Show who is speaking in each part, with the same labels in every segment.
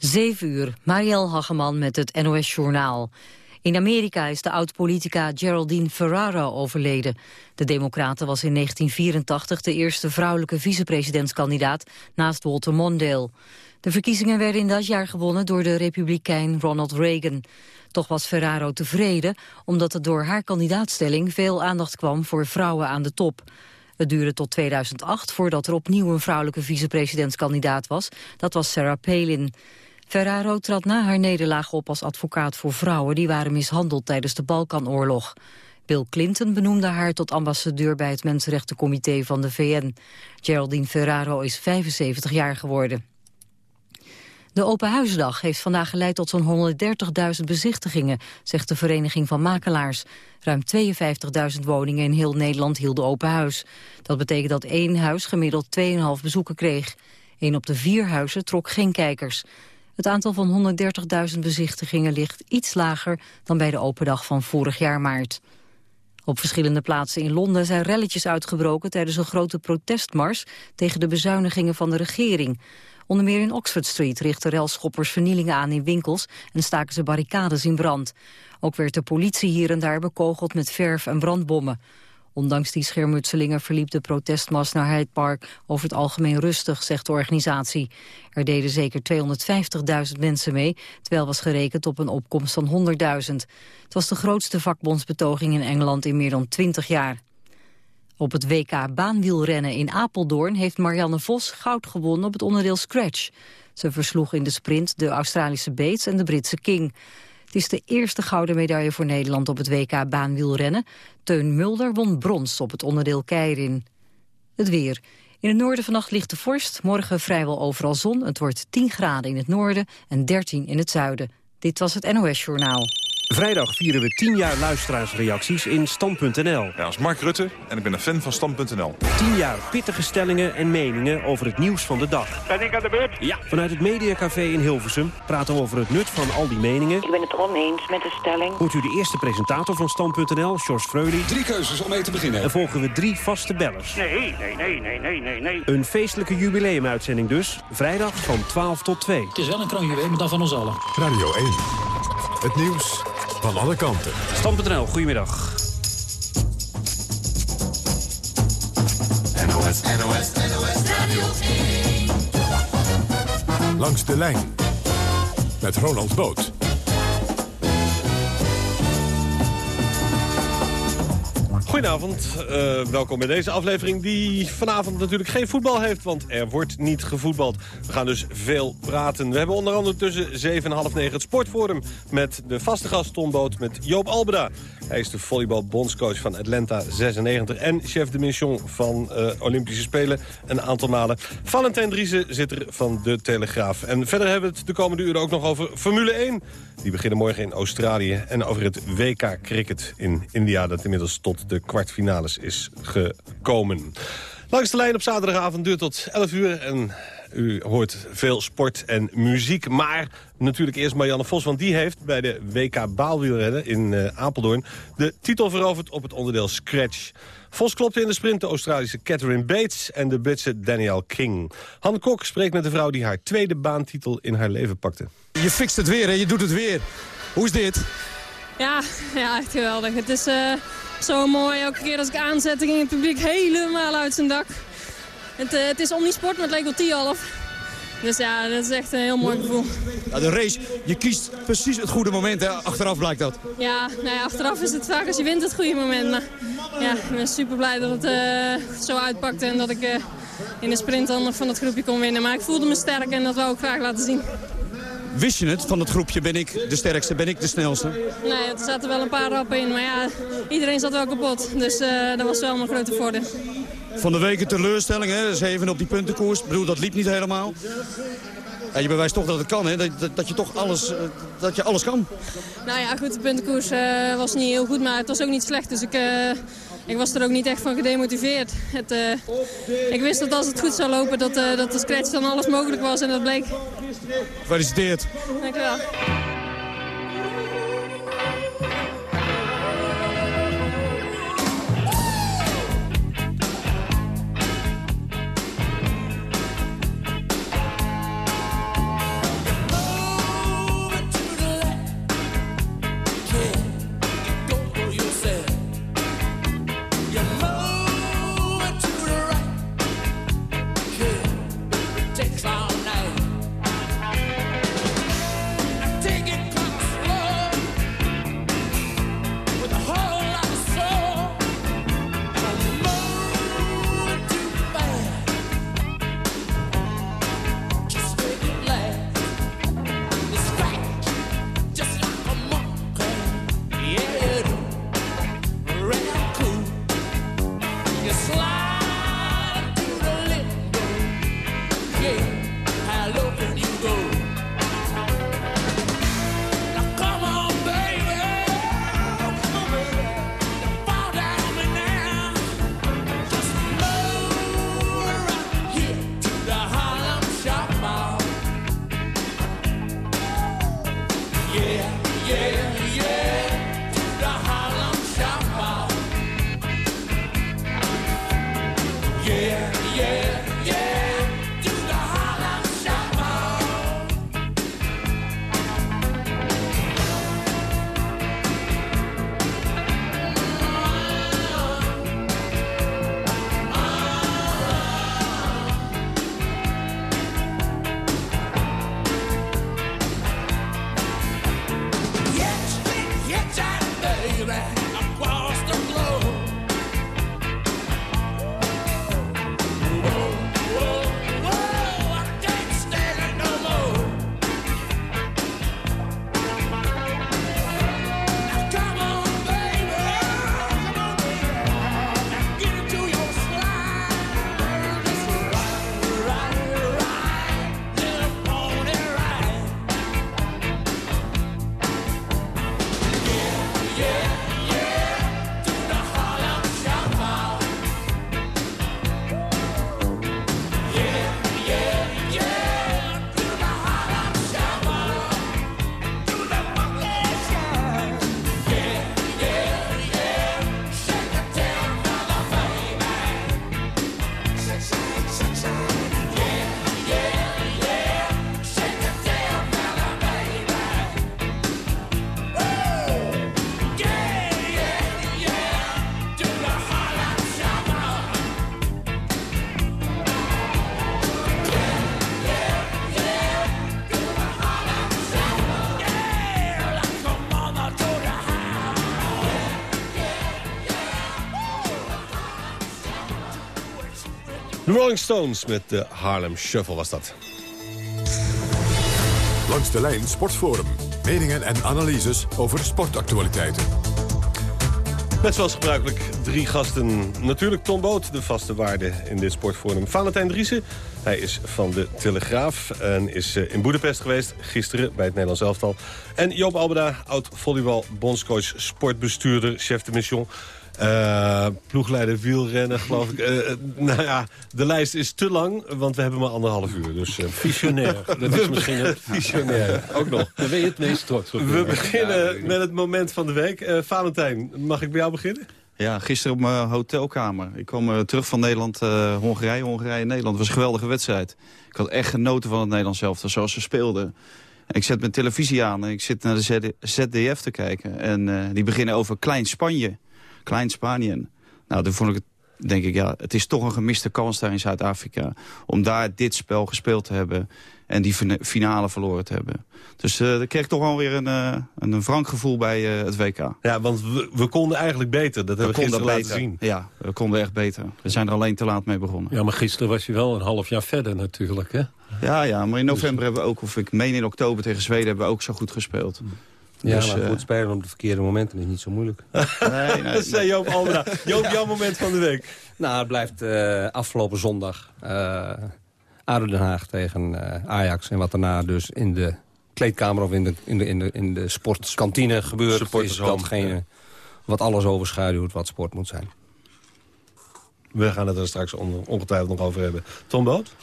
Speaker 1: 7 uur, Marielle Hageman met het NOS-journaal. In Amerika is de oud-politica Geraldine Ferraro overleden. De Democraten was in 1984 de eerste vrouwelijke vicepresidentskandidaat naast Walter Mondale. De verkiezingen werden in dat jaar gewonnen door de republikein Ronald Reagan. Toch was Ferraro tevreden, omdat er door haar kandidaatstelling veel aandacht kwam voor vrouwen aan de top. Het duurde tot 2008 voordat er opnieuw een vrouwelijke vicepresidentskandidaat was. Dat was Sarah Palin. Ferraro trad na haar nederlaag op als advocaat voor vrouwen... die waren mishandeld tijdens de Balkanoorlog. Bill Clinton benoemde haar tot ambassadeur bij het Mensenrechtencomité van de VN. Geraldine Ferraro is 75 jaar geworden. De Open Huisdag heeft vandaag geleid tot zo'n 130.000 bezichtigingen, zegt de Vereniging van Makelaars. Ruim 52.000 woningen in heel Nederland hielden open huis. Dat betekent dat één huis gemiddeld 2,5 bezoeken kreeg. Een op de vier huizen trok geen kijkers. Het aantal van 130.000 bezichtigingen ligt iets lager dan bij de open dag van vorig jaar maart. Op verschillende plaatsen in Londen zijn relletjes uitgebroken tijdens een grote protestmars tegen de bezuinigingen van de regering. Onder meer in Oxford Street richten relschoppers vernielingen aan in winkels en staken ze barricades in brand. Ook werd de politie hier en daar bekogeld met verf en brandbommen. Ondanks die schermutselingen verliep de protestmars naar Hyde Park over het algemeen rustig, zegt de organisatie. Er deden zeker 250.000 mensen mee, terwijl was gerekend op een opkomst van 100.000. Het was de grootste vakbondsbetoging in Engeland in meer dan 20 jaar. Op het WK baanwielrennen in Apeldoorn heeft Marianne Vos goud gewonnen op het onderdeel Scratch. Ze versloeg in de sprint de Australische Bates en de Britse King. Het is de eerste gouden medaille voor Nederland op het WK baanwielrennen. Teun Mulder won brons op het onderdeel Keirin. Het weer. In het noorden vannacht ligt de vorst, morgen vrijwel overal zon. Het wordt 10 graden in het noorden en 13 in het zuiden. Dit was het NOS Journaal.
Speaker 2: Vrijdag vieren we 10 jaar luisteraarsreacties in Stand.nl.
Speaker 3: Ja, als Mark Rutte en ik ben een fan van Stand.nl.
Speaker 2: 10 jaar pittige stellingen en meningen over het nieuws van de dag.
Speaker 4: Ben ik aan de beurt?
Speaker 2: Ja. Vanuit het Mediacafé in Hilversum praten we over het nut van al die meningen.
Speaker 5: Ik ben het oneens met de stelling.
Speaker 2: Hoort u de eerste presentator van Stand.nl, George Freudy.
Speaker 6: Drie keuzes om mee te beginnen.
Speaker 2: En volgen we drie vaste bellers.
Speaker 4: Nee, nee, nee, nee, nee, nee, nee.
Speaker 2: Een feestelijke jubileumuitzending dus. Vrijdag van 12 tot 2.
Speaker 7: Het is wel een kroonjuweel, maar dan van ons allen.
Speaker 6: Radio 1. Het nieuws van alle kanten.
Speaker 2: Stand.nl, goedemiddag.
Speaker 6: NOS, NOS, NOS Radio 1. Langs de lijn. Met Ronald Boot.
Speaker 8: Goedenavond, uh, welkom bij deze aflevering die vanavond natuurlijk geen voetbal heeft, want er wordt niet gevoetbald. We gaan dus veel praten. We hebben onder andere tussen 7 en half 9 het Sportforum met de vaste gast Tom Boot met Joop Albeda. Hij is de volleybalbondscoach van Atlanta 96 en chef de mission van uh, Olympische Spelen een aantal malen. Valentijn Driessen zit er van De Telegraaf. En verder hebben we het de komende uren ook nog over Formule 1. Die beginnen morgen in Australië. En over het WK Cricket in India dat inmiddels tot de kwartfinales is gekomen. Langs de lijn op zaterdagavond duurt tot 11 uur. En u hoort veel sport en muziek. Maar natuurlijk eerst Marianne Vos, want die heeft bij de WK Baalwielrennen in uh, Apeldoorn... de titel veroverd op het onderdeel Scratch. Vos klopte in de sprint de Australische Catherine Bates en de Britse Danielle King. Han Kok spreekt met de vrouw die haar tweede baantitel in haar leven pakte.
Speaker 9: Je fixt het weer, hè? je doet het weer. Hoe is dit?
Speaker 10: Ja, ja echt geweldig. Het is uh, zo mooi. Elke keer als ik aanzet, ging het publiek helemaal uit zijn dak. Het, uh, het is omnisport, maar het leek wel tien half. Dus ja, dat is echt een heel mooi gevoel.
Speaker 9: Ja, de race, je kiest precies het goede moment. Hè? Achteraf blijkt dat.
Speaker 10: Ja, nou ja, achteraf is het vaak als je wint het goede moment. Maar ja, ik ben super blij dat het uh, zo uitpakte en dat ik uh, in de sprint dan nog van het groepje kon winnen. Maar ik voelde me sterk en dat wou ik graag laten zien.
Speaker 9: Wist je het, van het groepje ben ik de sterkste, ben ik de snelste?
Speaker 10: Nee, er zaten wel een paar rappen in, maar ja, iedereen zat wel kapot. Dus uh, dat was wel een grote voordeel.
Speaker 9: Van de week een teleurstelling, hè? zeven op die puntenkoers. Ik bedoel, dat liep niet helemaal. En je bewijst toch dat het kan, hè? Dat, dat, dat je toch alles, dat je alles kan.
Speaker 10: Nou ja, goed, de puntenkoers uh, was niet heel goed, maar het was ook niet slecht. Dus ik, uh, ik was er ook niet echt van gedemotiveerd. Het, uh, ik wist dat als het goed zou lopen, dat, dat de scratch dan alles mogelijk was. En dat bleek.
Speaker 9: Gefeliciteerd.
Speaker 10: Dank u wel.
Speaker 8: De Rolling Stones met de Harlem Shuffle was dat.
Speaker 6: Langs de lijn Sportforum. Meningen en analyses over sportactualiteiten.
Speaker 8: Net zoals gebruikelijk drie gasten. Natuurlijk Tom Boot, de vaste waarde in dit sportforum. Valentijn Driessen, hij is van de Telegraaf en is eh, in Boedapest geweest. Gisteren bij het Nederlands elftal. En Joop Albeda, oud-volleybal, bondscoach, sportbestuurder, chef de mission. Uh, ploegleider wielrennen, geloof ik. Uh, nou ja, de lijst is te lang, want we hebben maar anderhalf uur. Dus, uh,
Speaker 7: Visionair. Dat is misschien het.
Speaker 8: Visionair, ook nog.
Speaker 7: Dan ben je het meest trots op.
Speaker 8: We beginnen met het moment van de week. Valentijn, mag ik bij jou beginnen?
Speaker 11: Ja, gisteren op mijn hotelkamer. Ik kwam terug van Nederland, Hongarije, Hongarije-Nederland. Het was een geweldige wedstrijd. Ik had echt genoten van het Nederlands zelf, zoals ze speelden. Ik zet mijn televisie aan en ik zit naar de ZDF te kijken. En die beginnen over Klein Spanje. Klein Spanje. Nou, toen vond ik het, denk ik, ja, het is toch een gemiste kans daar in Zuid-Afrika. Om daar dit spel gespeeld te hebben en die finale verloren te hebben. Dus uh, daar kreeg ik toch wel weer een, uh, een frank gevoel bij uh, het WK.
Speaker 8: Ja, want we, we, konden eigenlijk beter. Dat hebben we gisteren laten zien.
Speaker 11: Ja, we konden echt beter. We zijn er alleen te laat mee begonnen.
Speaker 7: Ja, maar gisteren was je wel een half jaar verder natuurlijk, hè?
Speaker 11: Ja, ja, maar in november hebben we ook, of ik meen in oktober tegen Zweden, hebben we ook zo goed gespeeld.
Speaker 12: Ja, dus, maar goed spelen op de verkeerde momenten is niet zo moeilijk.
Speaker 8: nee, nee, dat zei Joop. Joop, jouw moment van de week.
Speaker 12: Nou, het blijft uh, afgelopen zondag. Uh, ADO Den Haag tegen uh, Ajax. En wat daarna dus in de kleedkamer of in de, in de, in de, in de sportkantine gebeurt... is datgene ja. wat alles overschaduwt wat sport moet zijn.
Speaker 8: We gaan het er straks ongetwijfeld nog over hebben. Tom Boot?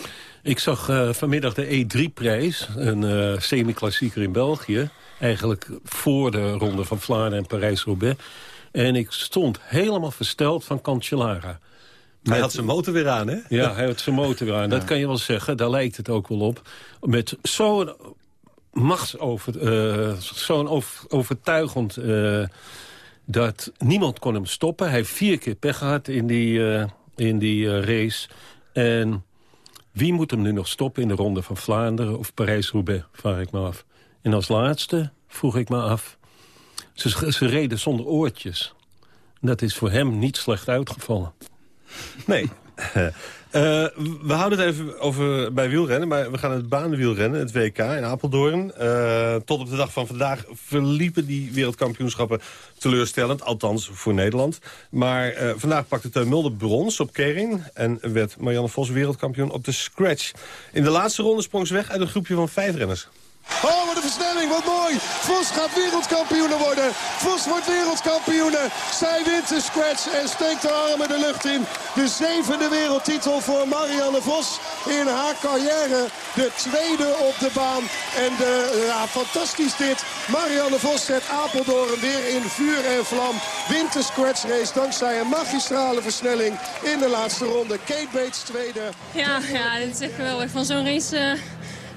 Speaker 7: Ik zag uh, vanmiddag de E3-prijs, een uh, semi-klassieker in België. Eigenlijk voor de ronde van Vlaanderen en Parijs-Roubaix. En ik stond helemaal versteld van Cancellara.
Speaker 8: Hij had zijn motor weer aan, hè?
Speaker 7: Ja, hij had zijn motor weer aan. Dat kan je wel zeggen, daar lijkt het ook wel op. Met zo'n machtsover, uh, zo'n over, overtuigend... Uh, dat niemand kon hem stoppen. Hij heeft vier keer pech gehad in die, uh, in die race. En wie moet hem nu nog stoppen in de Ronde van Vlaanderen of Parijs-Roubaix, vraag ik me af. En als laatste vroeg ik me af, ze, ze reden zonder oortjes. Dat is voor hem niet slecht uitgevallen.
Speaker 8: Nee. Uh, we houden het even over bij wielrennen, maar we gaan het baanwielrennen, het WK in Apeldoorn. Uh, tot op de dag van vandaag verliepen die wereldkampioenschappen teleurstellend, althans voor Nederland. Maar uh, vandaag pakte Teun Mulder brons op Kering en werd Marianne Vos wereldkampioen op de scratch. In de laatste ronde sprong ze weg uit een groepje van vijf renners.
Speaker 13: Oh, wat een versnelling, wat mooi. Vos gaat wereldkampioen worden. Vos wordt wereldkampioen. Zij wint de scratch en steekt de armen de lucht in. De zevende wereldtitel voor Marianne Vos in haar carrière. De tweede op de baan. En de, ja, fantastisch dit. Marianne Vos zet Apeldoorn weer in vuur en vlam. Wint de scratch race dankzij een magistrale versnelling in de laatste ronde. Kate Bates tweede.
Speaker 10: Ja, ja dit is echt geweldig. Van zo'n race... Uh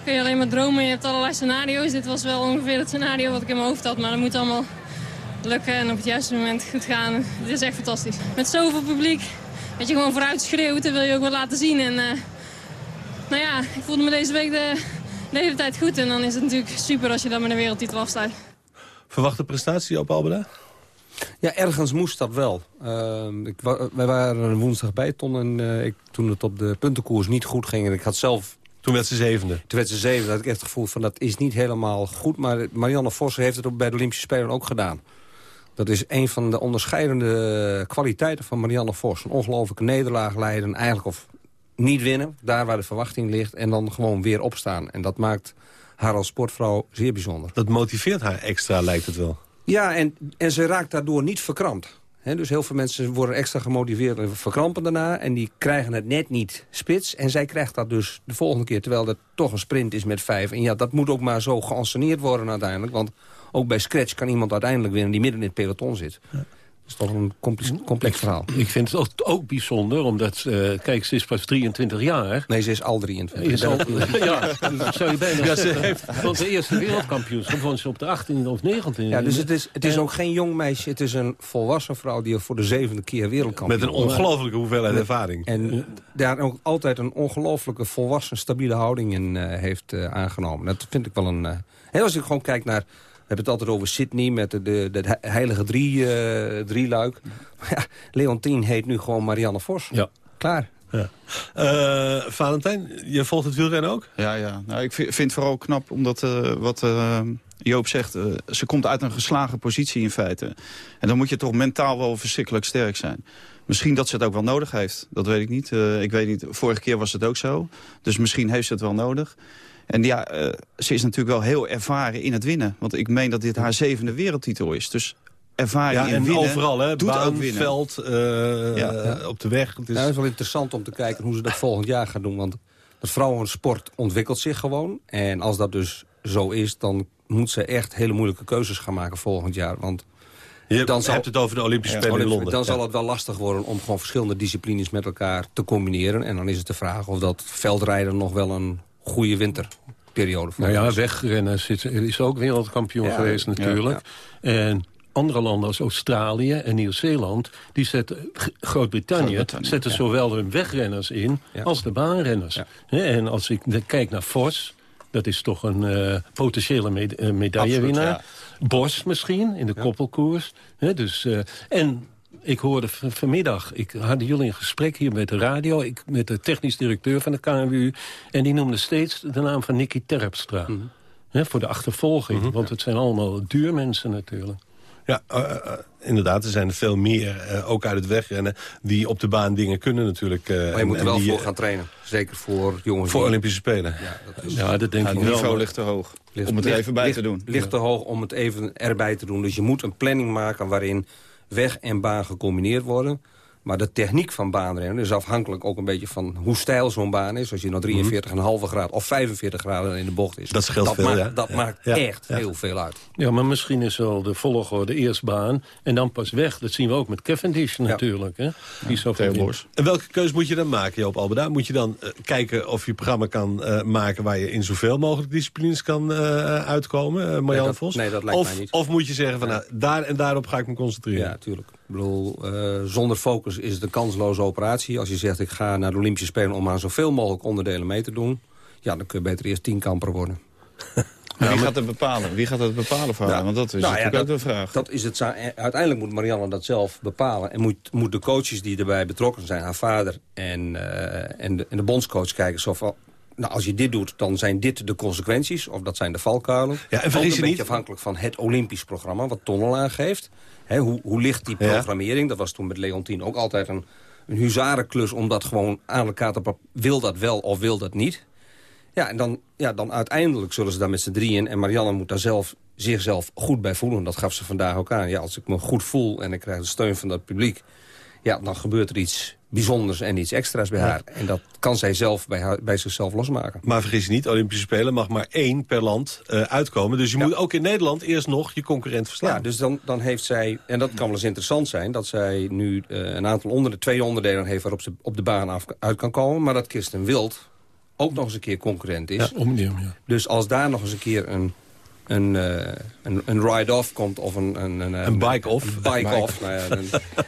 Speaker 10: kun je alleen maar dromen. Je hebt allerlei scenario's. Dit was wel ongeveer het scenario wat ik in mijn hoofd had. Maar dat moet allemaal lukken en op het juiste moment goed gaan. Dit is echt fantastisch. Met zoveel publiek dat je gewoon vooruit schreeuwt en wil je ook wat laten zien. En uh, nou ja, ik voelde me deze week de, de, hele tijd goed. En dan is het natuurlijk super als je dan met een wereldtitel afstaat.
Speaker 8: Verwachte prestatie op Albeda?
Speaker 12: Ja, ergens moest dat wel. Uh, ik, wij waren woensdag bij Ton en uh, ik, toen het op de puntenkoers niet goed ging... en ik had zelf
Speaker 8: toen werd ze zevende.
Speaker 12: Toen werd ze zevende. had ik echt het gevoel van dat is niet helemaal goed. Maar Marianne Vos heeft het ook bij de Olympische Spelen ook gedaan. Dat is een van de onderscheidende kwaliteiten van Marianne Vos. Een ongelooflijke nederlaag leiden. Eigenlijk of niet winnen, daar waar de verwachting ligt. En dan gewoon weer opstaan. En dat maakt haar als sportvrouw zeer bijzonder.
Speaker 8: Dat motiveert haar extra, lijkt het wel.
Speaker 12: Ja, en, en ze raakt daardoor niet verkrampt dus heel veel mensen worden extra gemotiveerd en verkrampen daarna. En die krijgen het net niet spits. En zij krijgt dat dus de volgende keer, terwijl dat toch een sprint is met vijf. En ja, dat moet ook maar zo geanceneerd worden uiteindelijk. Want ook bij scratch kan iemand uiteindelijk winnen die midden in het peloton zit. Ja is toch een complex, complex verhaal.
Speaker 7: Ik vind het ook, ook bijzonder, omdat... Uh, kijk, ze is pas 23 jaar.
Speaker 12: Nee, ze is al 23. Is al,
Speaker 7: ja, dat zou je bijna ja, ze heeft... Want de eerste wereldkampioenschap vond ze op de 18e of 19e.
Speaker 12: Ja, dus het is, het is ook geen jong meisje. Het is een volwassen vrouw die voor de zevende keer wereldkampioen
Speaker 8: Met een ongelofelijke hoeveelheid ervaring.
Speaker 12: En daar ook altijd een ongelofelijke volwassen, stabiele houding in uh, heeft uh, aangenomen. Dat vind ik wel een... Uh, als ik gewoon kijk naar hebben het altijd over Sydney met de, de, de heilige drie, uh, drieluik. Maar ja, Leontien heet nu gewoon Marianne Vos. Ja. Klaar.
Speaker 8: Ja. Uh, Valentijn, je volgt het wielrennen ook?
Speaker 11: Ja, ja. Nou, ik vind, het vooral knap omdat uh, wat uh, Joop zegt... ze komt uit een geslagen positie in feite. En dan moet je toch mentaal wel verschrikkelijk sterk zijn. Misschien dat ze het ook wel nodig heeft. Dat weet ik niet. ik weet niet. Vorige keer was het ook zo. Dus misschien heeft ze het wel nodig. En ja, ze is natuurlijk wel heel ervaren in het winnen. Want ik meen dat dit haar zevende wereldtitel is. Dus ervaring
Speaker 8: ja, en
Speaker 11: winnen,
Speaker 8: overal, hè?
Speaker 11: Doet
Speaker 8: Baan,
Speaker 11: ook winnen.
Speaker 8: veld, uh, ja. op de weg. Het
Speaker 12: is... Ja, dat is wel interessant om te kijken hoe ze dat volgend jaar gaan doen. Want het vrouwensport ontwikkelt zich gewoon. En als dat dus zo is, dan moet ze echt hele moeilijke keuzes gaan maken volgend jaar. Want
Speaker 8: je dan zal, hebt het over de Olympische Spelen in Londen.
Speaker 12: Dan zal het wel lastig worden om gewoon verschillende disciplines met elkaar te combineren. En dan is het de vraag of dat veldrijden nog wel een goede winterperiode voor
Speaker 7: Nou ja, wegrennen is ook wereldkampioen geweest natuurlijk. En andere landen als Australië en Nieuw-Zeeland... die zetten, Groot-Brittannië zetten zowel hun wegrenners in als de baanrenners. En als ik kijk naar Vos, dat is toch een uh, potentiële meda uh, medaillewinnaar. Bos misschien, in de koppelkoers. dus, uh, en ik hoorde vanmiddag, ik had jullie een gesprek hier met de radio... Ik, met de technisch directeur van de KNWU... en die noemde steeds de naam van Nicky Terpstra. Mm -hmm. voor de achtervolging, mm -hmm. want het zijn allemaal duurmensen natuurlijk.
Speaker 8: Ja, uh, inderdaad. Er zijn er veel meer, uh, ook uit het wegrennen... die op de baan dingen kunnen natuurlijk.
Speaker 12: maar je
Speaker 8: en,
Speaker 12: moet er wel
Speaker 8: die,
Speaker 12: voor gaan trainen. Zeker voor jongens.
Speaker 8: Voor Olympische Spelen.
Speaker 12: Ja, dat, is,
Speaker 7: ja, dat denk
Speaker 11: ja,
Speaker 7: ik
Speaker 11: het
Speaker 7: wel.
Speaker 11: niveau ligt te hoog. Ligt, om het er even bij
Speaker 12: ligt,
Speaker 11: te doen.
Speaker 12: Ligt te hoog om het even erbij te doen. Dus je moet een planning maken waarin weg en baan gecombineerd worden... Maar de techniek van baanrennen is afhankelijk ook een beetje van hoe stijl zo'n baan is. Als je nou 43,5 graden of 45 graden in de bocht is.
Speaker 8: Dat scheelt
Speaker 12: dat
Speaker 8: veel,
Speaker 12: maakt,
Speaker 8: ja.
Speaker 12: Dat
Speaker 8: ja.
Speaker 12: maakt
Speaker 8: ja.
Speaker 12: echt heel veel uit.
Speaker 7: Ja, maar misschien is wel de volgorde eerst baan en dan pas weg. Dat zien we ook met Cavendish natuurlijk. Hè? Die zo
Speaker 8: En welke keuze moet je dan maken, Joop Albeda? Moet je dan uh, kijken of je programma kan uh, maken... waar je in zoveel mogelijk disciplines kan uh, uitkomen, Marjan
Speaker 12: nee,
Speaker 8: Vos?
Speaker 12: Nee, dat lijkt
Speaker 8: of,
Speaker 12: mij niet.
Speaker 8: Of moet je zeggen, van, nou, daar en daarop ga ik me concentreren?
Speaker 12: Ja, natuurlijk. Ik bedoel, uh, zonder focus is het een kansloze operatie. Als je zegt, ik ga naar de Olympische Spelen om aan zoveel mogelijk onderdelen mee te doen... ja, dan kun je beter eerst tienkamper worden.
Speaker 11: Ja, wie gaat het bepalen? Wie gaat het bepalen voor haar? Want dat is
Speaker 12: nou, ja,
Speaker 11: natuurlijk
Speaker 12: dat,
Speaker 11: ook de vraag.
Speaker 12: Dat is het, uiteindelijk moet Marianne dat zelf bepalen. En moet, moet de coaches die erbij betrokken zijn, haar vader en, uh, en, de, en de bondscoach kijken... Zo van, nou, als je dit doet, dan zijn dit de consequenties. Of dat zijn de valkuilen.
Speaker 8: Ja, en vergis je niet...
Speaker 12: afhankelijk van het Olympisch programma, wat Tonnel aangeeft. Hoe, hoe ligt die programmering? Dat was toen met Leontien ook altijd een, een huzarenklus... om dat gewoon aan elkaar te Wil dat wel of wil dat niet? Ja, en dan, ja, dan uiteindelijk zullen ze daar met z'n drieën... en Marianne moet daar zelf, zichzelf goed bij voelen. Dat gaf ze vandaag ook aan. Ja, als ik me goed voel en ik krijg de steun van dat publiek... ja, dan gebeurt er iets bijzonders en iets extra's bij haar. En dat kan zij zelf bij, haar, bij zichzelf losmaken.
Speaker 8: Maar vergis je niet, Olympische Spelen mag maar één per land uh, uitkomen. Dus je ja. moet ook in Nederland eerst nog je concurrent verslaan.
Speaker 12: Ja, dus dan, dan heeft zij, en dat kan wel eens interessant zijn... dat zij nu uh, een aantal onder, twee onderdelen heeft waarop ze op de baan af, uit kan komen... maar dat Kirsten Wild ook nog eens een keer concurrent is.
Speaker 7: Ja, omnieuw, ja.
Speaker 12: Dus als daar nog eens een keer een een, uh, een, een ride-off komt of een... Een,
Speaker 8: een, een bike-off.
Speaker 12: Bike-off, nou ja, dan...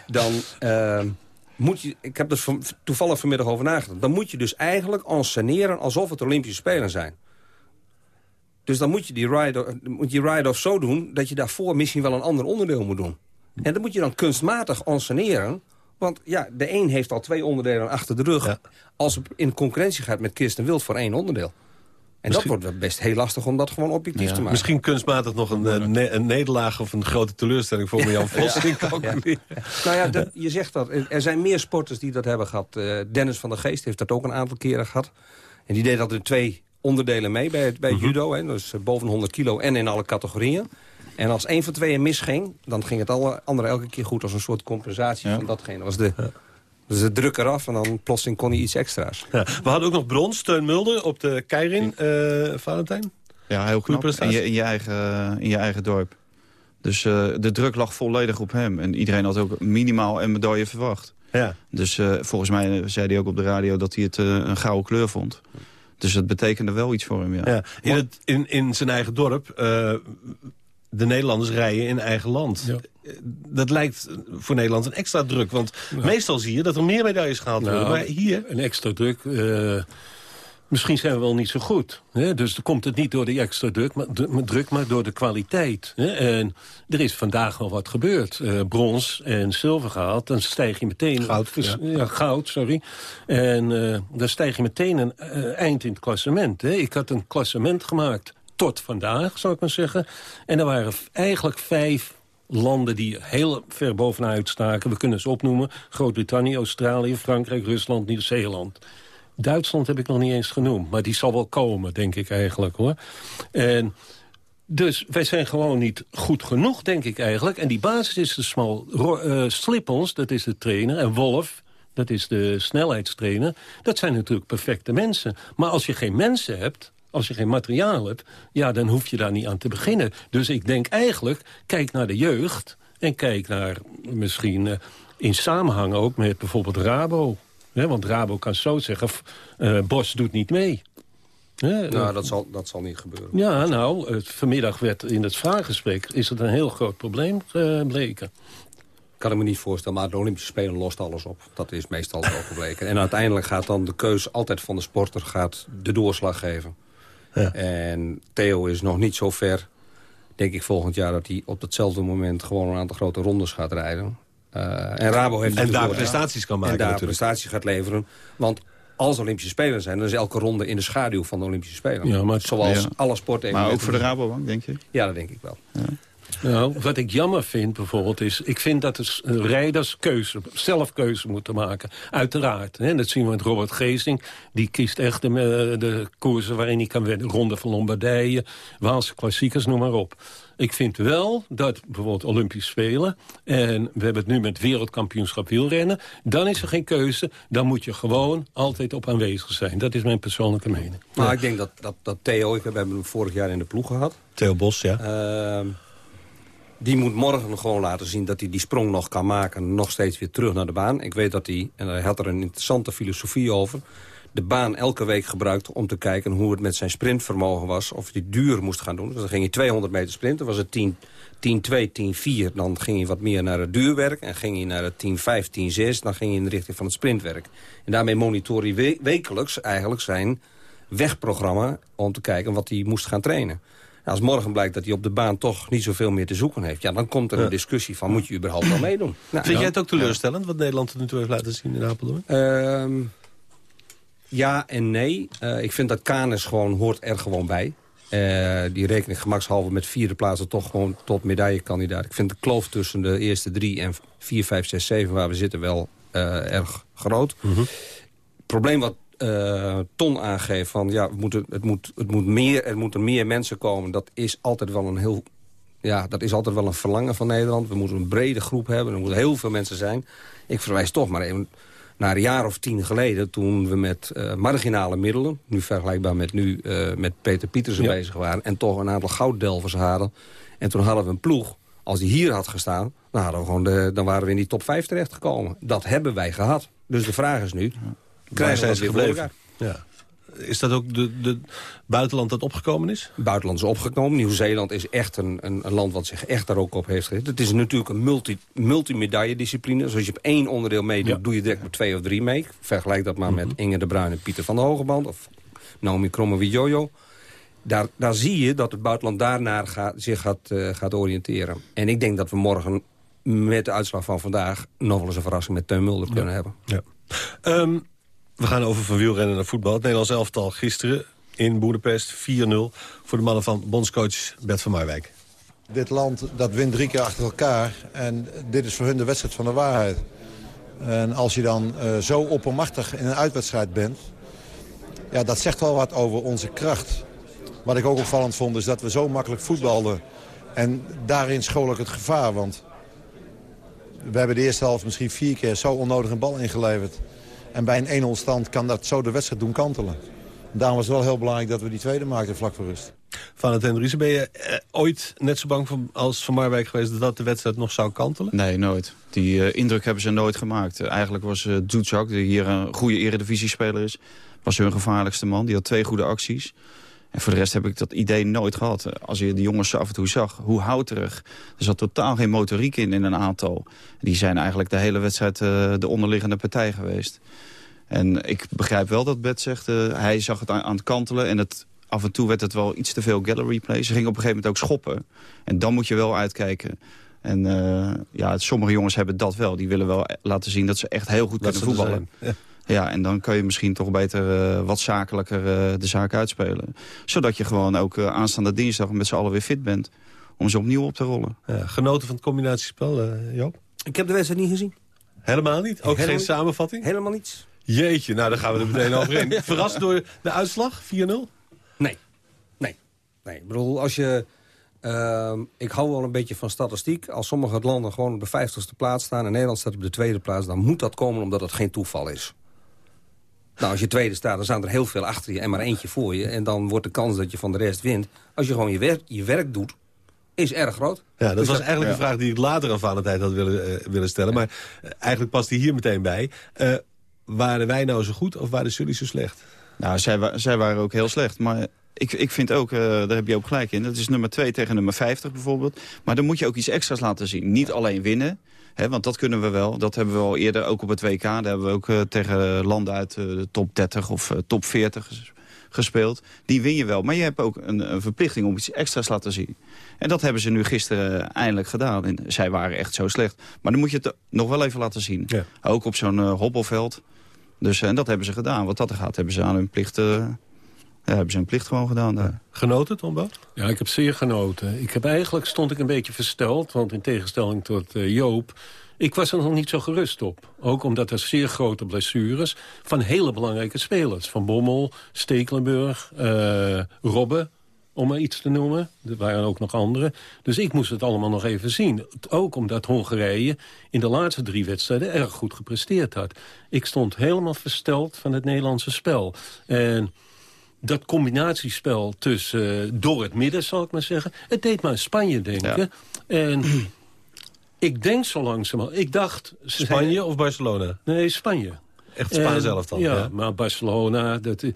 Speaker 12: dan uh, moet je, ik heb er toevallig vanmiddag over nagedacht. Dan moet je dus eigenlijk enceneren alsof het Olympische Spelen zijn. Dus dan moet je die ride-off ride zo doen... dat je daarvoor misschien wel een ander onderdeel moet doen. En dat moet je dan kunstmatig enceneren... Want ja, de een heeft al twee onderdelen achter de rug... Ja. als het in concurrentie gaat met Kirsten Wild voor één onderdeel. En Misschien... dat wordt best heel lastig om dat gewoon objectief ja. te maken.
Speaker 8: Misschien kunstmatig nog een, een, ne een, nederlaag of een grote teleurstelling voor Jan Vos. ja.
Speaker 12: ja. Nou ja, dat, je zegt dat. Er zijn meer sporters die dat hebben gehad. Uh, Dennis van der Geest heeft dat ook een aantal keren gehad. En die deed dat in twee onderdelen mee bij, bij mm -hmm. judo. Hè, dus boven 100 kilo en in alle categorieën. En als één van tweeën misging, dan ging het alle andere elke keer goed... als een soort compensatie van datgene. Dat was de... Dus de druk eraf en dan plotseling kon hij iets extra's.
Speaker 8: Ja, we hadden ook nog brons, Steun Mulder op de Keirin, uh, Valentijn.
Speaker 11: Ja, heel knap. In je, in, je eigen, in je eigen dorp. Dus uh, de druk lag volledig op hem. En iedereen had ook minimaal een medaille verwacht.
Speaker 8: Ja.
Speaker 11: Dus uh, volgens mij zei hij ook op de radio dat hij het een gouden kleur vond. Dus dat betekende wel iets voor hem, ja.
Speaker 8: ja. In, het, in, in zijn eigen dorp de Nederlanders rijden in eigen land. Ja. Dat lijkt voor Nederland een extra druk. Want meestal zie je dat er meer medailles gehaald
Speaker 7: nou,
Speaker 8: worden. Maar hier...
Speaker 7: Een extra druk... Uh, Misschien zijn we wel niet zo goed. Hè? Dus dan komt het niet door de extra druk, maar, druk, maar door de kwaliteit. Hè? En er is vandaag al wat gebeurd. Uh, brons en zilver gehaald. Dan stijg je meteen...
Speaker 8: Goud,
Speaker 7: ja. goud, sorry. En uh, dan stijg je meteen een eind in het klassement. Hè? Ik had een klassement gemaakt tot vandaag, zou ik maar zeggen. En er waren eigenlijk vijf landen die heel ver bovenuit staken. We kunnen ze opnoemen. Groot-Brittannië, Australië, Frankrijk, Rusland, Nieuw-Zeeland. Duitsland heb ik nog niet eens genoemd. Maar die zal wel komen, denk ik eigenlijk, hoor. En... Dus wij zijn gewoon niet goed genoeg, denk ik eigenlijk. En die basis is de smal. Uh, Slippels, dat is de trainer. En Wolf, dat is de snelheidstrainer. Dat zijn natuurlijk perfecte mensen. Maar als je geen mensen hebt, als je geen materiaal hebt... ja, dan hoef je daar niet aan te beginnen. Dus ik denk eigenlijk, kijk naar de jeugd... en kijk naar misschien uh, in samenhang ook met bijvoorbeeld Rabo. want Rabo kan zo zeggen, uh, Bos doet niet mee.
Speaker 12: nou, dat zal, dat zal niet gebeuren.
Speaker 7: Ja, nou, vanmiddag werd in het vraaggesprek... is het een heel groot probleem gebleken.
Speaker 12: Kan ik me niet voorstellen, maar de Olympische Spelen lost alles op. Dat is meestal zo gebleken. En uiteindelijk gaat dan de keus altijd van de sporter gaat de doorslag geven. Ja. En Theo is nog niet zo ver, denk ik volgend jaar... dat hij op datzelfde moment gewoon een aantal grote rondes gaat rijden. Uh, en Rabo heeft
Speaker 8: en daar prestaties kan maken
Speaker 12: En daar
Speaker 8: natuurlijk.
Speaker 12: prestaties gaat leveren. Want als Olympische Spelen zijn, dan is elke ronde in de schaduw van de Olympische Spelen.
Speaker 7: Ja, maar,
Speaker 12: Zoals alle sporten.
Speaker 11: Maar ook voor de Rabobank, denk je?
Speaker 12: Ja, dat denk ik wel. Ja.
Speaker 7: Nou, wat ik jammer vind bijvoorbeeld is... ik vind dat de rijders keuze, zelf keuze moeten maken. Uiteraard. Hè, dat zien we met Robert Geesing. Die kiest echt de, de koersen waarin hij kan winnen. Ronde van Lombardije, Waalse klassiekers, noem maar op. Ik vind wel dat bijvoorbeeld Olympisch Spelen... en we hebben het nu met wereldkampioenschap wielrennen... dan is er geen keuze, dan moet je gewoon altijd op aanwezig zijn. Dat is mijn persoonlijke mening.
Speaker 12: Maar ja. ik denk dat, dat, dat Theo, ik, we hebben hem vorig jaar in de ploeg gehad.
Speaker 8: Theo Bos, ja.
Speaker 12: Uh, die moet morgen gewoon laten zien dat hij die sprong nog kan maken... nog steeds weer terug naar de baan. Ik weet dat hij, en hij had er een interessante filosofie over... de baan elke week gebruikt om te kijken hoe het met zijn sprintvermogen was... of hij duur moest gaan doen. Dus dan ging hij 200 meter sprinten, was het 10, 10-2, 10-4. Dan ging hij wat meer naar het duurwerk en ging hij naar het 10-5, 10-6. Dan ging hij in de richting van het sprintwerk. En daarmee monitor hij wekelijks eigenlijk zijn wegprogramma... om te kijken wat hij moest gaan trainen als morgen blijkt dat hij op de baan toch niet zoveel meer te zoeken heeft... ja, dan komt er een discussie van, moet je überhaupt wel meedoen?
Speaker 8: Nou, Vind jij het ook teleurstellend, wat Nederland er nu toe heeft laten zien in Apeldoorn?
Speaker 12: Uh, ja en nee. Uh, ik vind dat Canis gewoon hoort er gewoon bij. Uh, die rekening gemakshalve met vierde plaatsen toch gewoon tot medaillekandidaat. Ik vind de kloof tussen de eerste drie en vier, vijf, zes, zeven... waar we zitten wel uh, erg groot. Mm -hmm. Het probleem wat uh, Ton aangeeft van ja, we moeten, het, moet, het moet meer, er moeten meer mensen komen. Dat is altijd wel een heel ja, dat is altijd wel een verlangen van Nederland. We moeten een brede groep hebben. Er moeten heel veel mensen zijn. Ik verwijs toch maar even naar een jaar of tien geleden... toen we met uh, marginale middelen... nu vergelijkbaar met nu uh, met Peter Pietersen ja. bezig waren... en toch een aantal gouddelvers hadden. En toen hadden we een ploeg. Als die hier had gestaan, dan, hadden we gewoon de, dan waren we in die top 5 terechtgekomen. Dat hebben wij gehad. Dus de vraag is nu...
Speaker 8: Krijgen dat weer gebleven? Ja. Is dat ook de, de buitenland dat opgekomen is?
Speaker 12: Buitenland is opgekomen. Nieuw-Zeeland is echt een, een, een, land wat zich echt daar ook op heeft gericht. Het is natuurlijk een multi, multimedaille discipline. Dus als je op één onderdeel meedoet, ja. doe je direct met twee of drie mee. Vergelijk dat maar mm -hmm. met Inge de Bruin en Pieter van de Hogeband. Of Naomi Kromme Jojo. Daar, daar zie je dat het buitenland daarnaar gaat, zich gaat, uh, gaat oriënteren. En ik denk dat we morgen met de uitslag van vandaag... nog wel eens een verrassing met Teun Mulder kunnen
Speaker 8: ja.
Speaker 12: hebben.
Speaker 8: Ja. Um, we gaan over van wielrennen naar voetbal. Het Nederlands elftal gisteren in Boedapest 4-0 voor de mannen van bondscoach Bert van Marwijk.
Speaker 14: Dit land dat wint drie keer achter elkaar en dit is voor hun de wedstrijd van de waarheid. En als je dan uh, zo oppermachtig in een uitwedstrijd bent... ja, dat zegt wel wat over onze kracht. Wat ik ook opvallend vond is dat we zo makkelijk voetbalden. En daarin school ik het gevaar, want... we hebben de eerste helft misschien vier keer zo onnodig een bal ingeleverd... En bij een 1-0 stand kan dat zo de wedstrijd doen kantelen. Daarom was het wel heel belangrijk dat we die tweede maakten vlak voor rust.
Speaker 8: Van het Hendriessen, ben je eh, ooit net zo bang als Van Marwijk geweest... dat de wedstrijd nog zou kantelen?
Speaker 11: Nee, nooit. Die uh, indruk hebben ze nooit gemaakt. Uh, eigenlijk was uh, die hier een goede eredivisiespeler is... was hun gevaarlijkste man. Die had twee goede acties. En voor de rest heb ik dat idee nooit gehad. Als je de jongens af en toe zag, hoe houterig. Er zat totaal geen motoriek in in een aantal. Die zijn eigenlijk de hele wedstrijd uh, de onderliggende partij geweest. En ik begrijp wel dat Bert zegt, uh, hij zag het aan, aan, het kantelen... en het, af en toe werd het wel iets te veel gallery play. Ze gingen op een gegeven moment ook schoppen. En dan moet je wel uitkijken. En uh, ja, sommige jongens hebben dat wel. Die willen wel laten zien dat ze echt heel goed kunnen voetballen. Ja. ja. en dan kan je misschien toch beter uh, wat zakelijker uh, de zaak uitspelen. Zodat je gewoon ook aanstaande dinsdag met z'n allen weer fit bent. Om ze opnieuw op te rollen.
Speaker 8: Ja, genoten van het combinatiespel, Joop?
Speaker 12: Ik heb de wedstrijd niet gezien.
Speaker 8: Helemaal niet? Ook
Speaker 12: Helemaal
Speaker 8: geen
Speaker 12: niet.
Speaker 8: samenvatting?
Speaker 12: Helemaal niets.
Speaker 8: Jeetje, nou daar gaan we er meteen overheen. Verrast door de uitslag, 4-0?
Speaker 12: Nee. Nee. Nee, ik bedoel, als je... Uh, ik hou wel een beetje van statistiek. Als sommige landen gewoon op de vijftigste plaats staan... en Nederland staat op de tweede plaats... dan moet dat komen omdat het geen toeval is. Nou, als je tweede staat, dan staan er heel veel achter je... en maar eentje voor je. En dan wordt de kans dat je van de rest wint... als je gewoon je werk, je werk doet, is erg groot.
Speaker 8: Ja, dat
Speaker 12: Dus
Speaker 8: was
Speaker 12: dat-
Speaker 8: eigenlijk
Speaker 12: ja.
Speaker 8: een vraag die ik later aan de tijd had willen, eh, willen stellen. Maar eh, eigenlijk past die hier meteen bij. Eh, waren wij nou zo goed of waren jullie zo slecht?
Speaker 11: Nou, zij, wa- zij waren ook heel slecht. Maar ik, ik vind ook, eh, daar heb je ook gelijk in... dat is nummer 2 tegen nummer 50 bijvoorbeeld. Maar dan moet je ook iets extra's laten zien. Niet alleen winnen, want dat kunnen we wel. Dat hebben we al eerder, ook op het WK. Daar hebben we ook eh, tegen landen uit eh, de top 30 of eh, top 40 ges- gespeeld. Die win je wel. Maar je hebt ook een, een verplichting om iets extra's laten zien. En dat hebben ze nu gisteren eindelijk gedaan. En zij waren echt zo slecht. Maar dan moet je het nog wel even laten zien. Ook op zo'n hobbelveld. Dus, en dat hebben ze gedaan. Wat dat gaat, hebben ze aan hun plicht... eh, ja, hebben ze hun plicht gewoon gedaan daar.
Speaker 8: Genoten, Tom?
Speaker 7: Ja, ik heb zeer genoten. Ik heb eigenlijk stond ik een beetje versteld, want in tegenstelling tot eh, Joop... ik was er nog niet zo gerust op. Ook omdat er zeer grote blessures van hele belangrijke spelers. Van Bommel, Stekelenburg, eh Robben, om maar iets te noemen. Er waren ook nog andere. Dus ik moest het allemaal nog even zien. Ook omdat Hongarije in de laatste drie wedstrijden erg goed gepresteerd had. Ik stond helemaal versteld van het Nederlandse spel. En dat combinatiespel tussen, eh, door het midden, zal ik maar zeggen... het deed me aan Spanje denken. En ik denk zo langzamerhand... Ik dacht... ze
Speaker 8: Spanje
Speaker 7: zijn-
Speaker 8: of Barcelona?
Speaker 7: Nee, Spanje.
Speaker 8: Echt Spanje
Speaker 7: En-
Speaker 8: zelf dan?
Speaker 7: Ja,
Speaker 8: ja.
Speaker 7: maar Barcelona... Dat, i-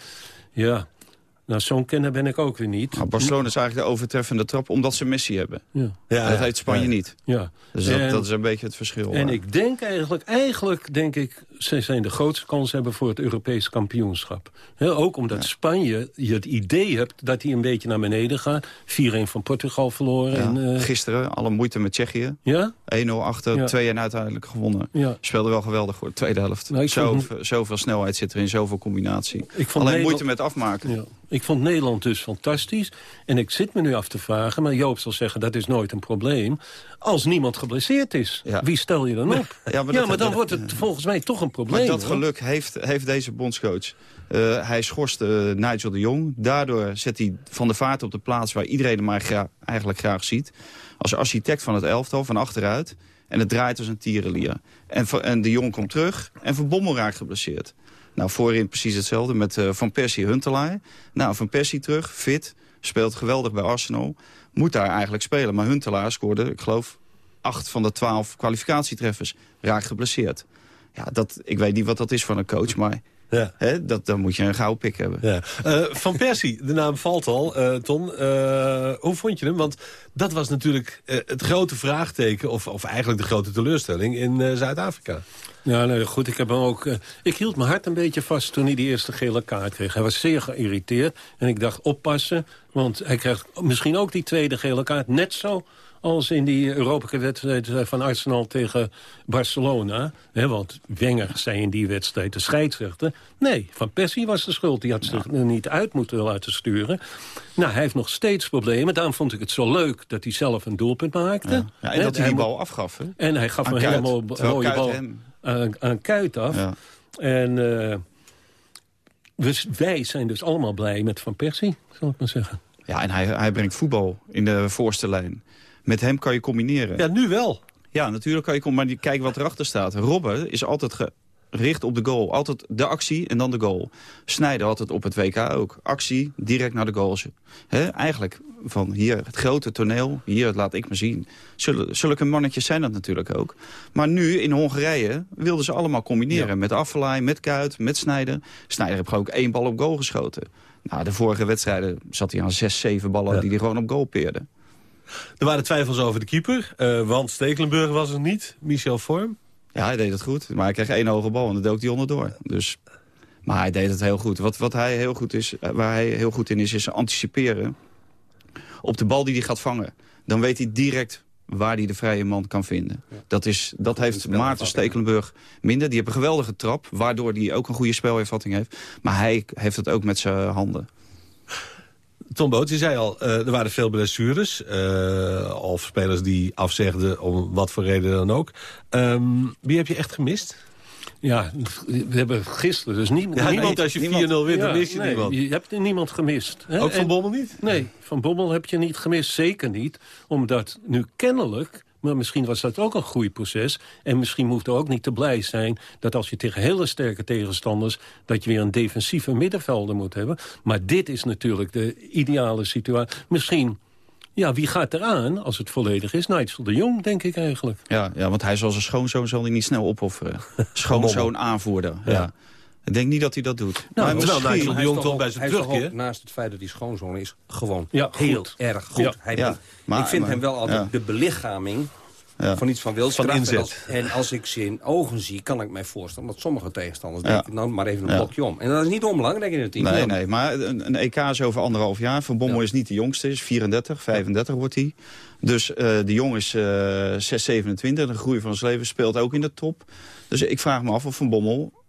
Speaker 7: ja, nou, zo'n kenner ben ik ook weer niet.
Speaker 11: Nou, Barcelona is eigenlijk de overtreffende trap omdat ze Messi hebben.
Speaker 7: Ja.
Speaker 8: Ja,
Speaker 11: dat
Speaker 8: ja.
Speaker 11: heet Spanje
Speaker 8: Ja.
Speaker 11: niet.
Speaker 7: Ja.
Speaker 11: Dus dat,
Speaker 7: En-
Speaker 11: dat is een beetje het verschil.
Speaker 7: En
Speaker 11: eh.
Speaker 7: ik denk eigenlijk, eigenlijk denk ik, ze zijn de grootste kans hebben voor het Europees kampioenschap. He, ook omdat Spanje, je het idee hebt dat hij een beetje naar beneden gaat. 4-1 van Portugal verloren.
Speaker 11: Ja,
Speaker 7: En, eh,
Speaker 11: Gisteren alle moeite met Tsjechië.
Speaker 7: ja?
Speaker 11: 1-0 achter,
Speaker 7: Ja.
Speaker 11: 2-1 uiteindelijk gewonnen. Speelde wel geweldig voor de tweede helft.
Speaker 7: Nou, vond-
Speaker 11: Zoveel, snelheid zit erin, zoveel combinatie.
Speaker 7: Ik vond
Speaker 11: Alleen
Speaker 7: Nederland-
Speaker 11: moeite met afmaken.
Speaker 7: Ja. Ik vond Nederland dus fantastisch. En ik zit me nu af te vragen, maar Joop zal zeggen dat is nooit een probleem. Als niemand geblesseerd is,
Speaker 11: Ja.
Speaker 7: wie stel je dan op? Ja, maar, dan wordt het volgens mij toch een probleem.
Speaker 11: Maar dat
Speaker 7: hoor.
Speaker 11: geluk heeft, heeft deze bondscoach. Eh, hij schorst eh, Nigel de Jong. Daardoor zet hij Van de Vaart op de plaats waar iedereen hem maar gra- eigenlijk graag ziet. Als architect van het elftal, van achteruit. En het draait als een tierenlier. En, en de Jong komt terug en Van Bommel raakt geblesseerd. Nou, voorin precies hetzelfde met eh, Van Persie Huntelaar. Nou, Van Persie terug, fit, speelt geweldig bij Arsenal. Moet daar eigenlijk spelen. Maar Huntelaar scoorde, ik geloof, acht van de twaalf kwalificatietreffers. Raakt geblesseerd. Ja, dat, ik weet niet wat dat is van een coach, maar
Speaker 8: Ja.
Speaker 11: hè, dat, dan moet je een gouden pik hebben.
Speaker 8: Ja. Eh, van Persie, de naam valt al, eh, Ton. Eh, hoe vond je hem? Want dat was natuurlijk eh, het grote vraagteken... Of, of eigenlijk de grote teleurstelling in eh, Zuid-Afrika.
Speaker 7: Ja, nee, goed. Ik, heb hem ook, ik hield mijn hart een beetje vast toen hij die eerste gele kaart kreeg. Hij was zeer geïrriteerd. En ik dacht, oppassen. Want hij krijgt misschien ook die tweede gele kaart. Net zo als in die Europa-wedstrijd van Arsenal tegen Barcelona. Hè, want Wenger zei in die wedstrijd, de scheidsrechter... nee, Van Persie was de schuld. Die had zich er niet uit moeten laten sturen. Nou, hij heeft nog steeds problemen. Daarom vond ik het zo leuk dat hij zelf een doelpunt maakte.
Speaker 11: Ja, en
Speaker 7: Hè,
Speaker 11: dat hij die bal afgaf. Hè?
Speaker 7: en hij gaf
Speaker 11: Aan
Speaker 7: een
Speaker 11: Kuyt.
Speaker 7: hele mo-
Speaker 11: Terwijl
Speaker 7: mooie bal
Speaker 11: hem-
Speaker 7: aan, aan Kuit af.
Speaker 11: Ja.
Speaker 7: En eh, dus wij zijn dus allemaal blij met Van Persie, zal ik maar zeggen.
Speaker 11: Ja, en hij, hij brengt voetbal in de voorste lijn. Met hem kan je combineren.
Speaker 8: Ja, nu wel.
Speaker 11: Ja, natuurlijk kan je combineren. Maar kijk wat erachter staat. Robben is altijd gericht op de goal. Altijd de actie en dan de goal. Snijden altijd op het WK ook. Actie, direct naar de goals. Hè, eigenlijk van hier het grote toneel. Hier laat ik me zien. Zullen, zulke mannetjes zijn dat natuurlijk ook. Maar nu in Hongarije wilden ze allemaal combineren. Met Affelay, met Kuit, met Snijder. Snijder heeft gewoon ook één bal op goal geschoten. Nou, de vorige wedstrijden zat hij aan zes, zeven ballen
Speaker 8: Ja.
Speaker 11: die hij gewoon op goal peerde.
Speaker 8: Er waren twijfels over de keeper. eh, want Stekelenburg was het niet. Michel Vorm.
Speaker 11: Ja, hij deed het goed. Maar hij kreeg één hoge bal en dan dook hij onderdoor. Dus Maar hij deed het heel goed. Wat, wat hij heel goed is, eh, waar hij heel goed in is, is anticiperen op de bal die hij gaat vangen. Dan weet hij direct waar hij de vrije man kan vinden. Dat, is, dat heeft Maarten Stekelenburg minder. Die heeft een geweldige trap, waardoor hij ook een goede spelervatting heeft. Maar hij heeft het ook met zijn handen.
Speaker 8: Tom Boot, je zei al, uh, er waren veel blessures. Uh, of spelers die afzegden om wat voor reden dan ook. Um, wie heb je echt gemist?
Speaker 7: Ja, we hebben gisteren dus niet,
Speaker 8: ja, niemand... als je 4-0 wint, dan mis je
Speaker 7: nee,
Speaker 8: niemand.
Speaker 7: Je hebt niemand gemist. Hè?
Speaker 8: Ook Van Bommel niet?
Speaker 7: Nee, Van Bommel heb je niet gemist. Zeker niet. Omdat nu kennelijk maar misschien was dat ook een groeiproces. En misschien moet er ook niet te blij zijn dat als je tegen hele sterke tegenstanders... dat je weer een defensieve middenvelder moet hebben. Maar dit is natuurlijk de ideale situatie. Misschien ja, wie gaat eraan als het volledig is? Nigel de Jong, denk ik eigenlijk.
Speaker 11: Ja, ja want hij zal zijn schoonzoon zal hij niet snel opofferen. Schoonzoon aanvoerder, ja. ja. Ik denk niet dat hij dat doet.
Speaker 8: Nou, maar terwijl Nigel de Jong toch bij zijn
Speaker 12: terugkeer... naast het feit dat hij schoonzoon is, gewoon ja, heel erg goed. Ja. Hij
Speaker 11: ja,
Speaker 12: maar, ik vind maar, hem wel altijd de belichaming ja. van iets van wilskracht.
Speaker 8: Van inzet.
Speaker 12: En als, en als, ik ze in ogen zie, kan ik mij voorstellen... dat sommige tegenstanders ja. denken, nou maar even een blokje om. En dat is niet onbelangrijk in het team.
Speaker 11: Nee, nee, maar een, een, EK is over anderhalf jaar. Van Bommel is niet de jongste, is 34, 35 wordt hij. Dus uh, de jong is uh, 6, 27, de groei van zijn leven speelt ook in de top. Dus ik vraag me af of Van Bommel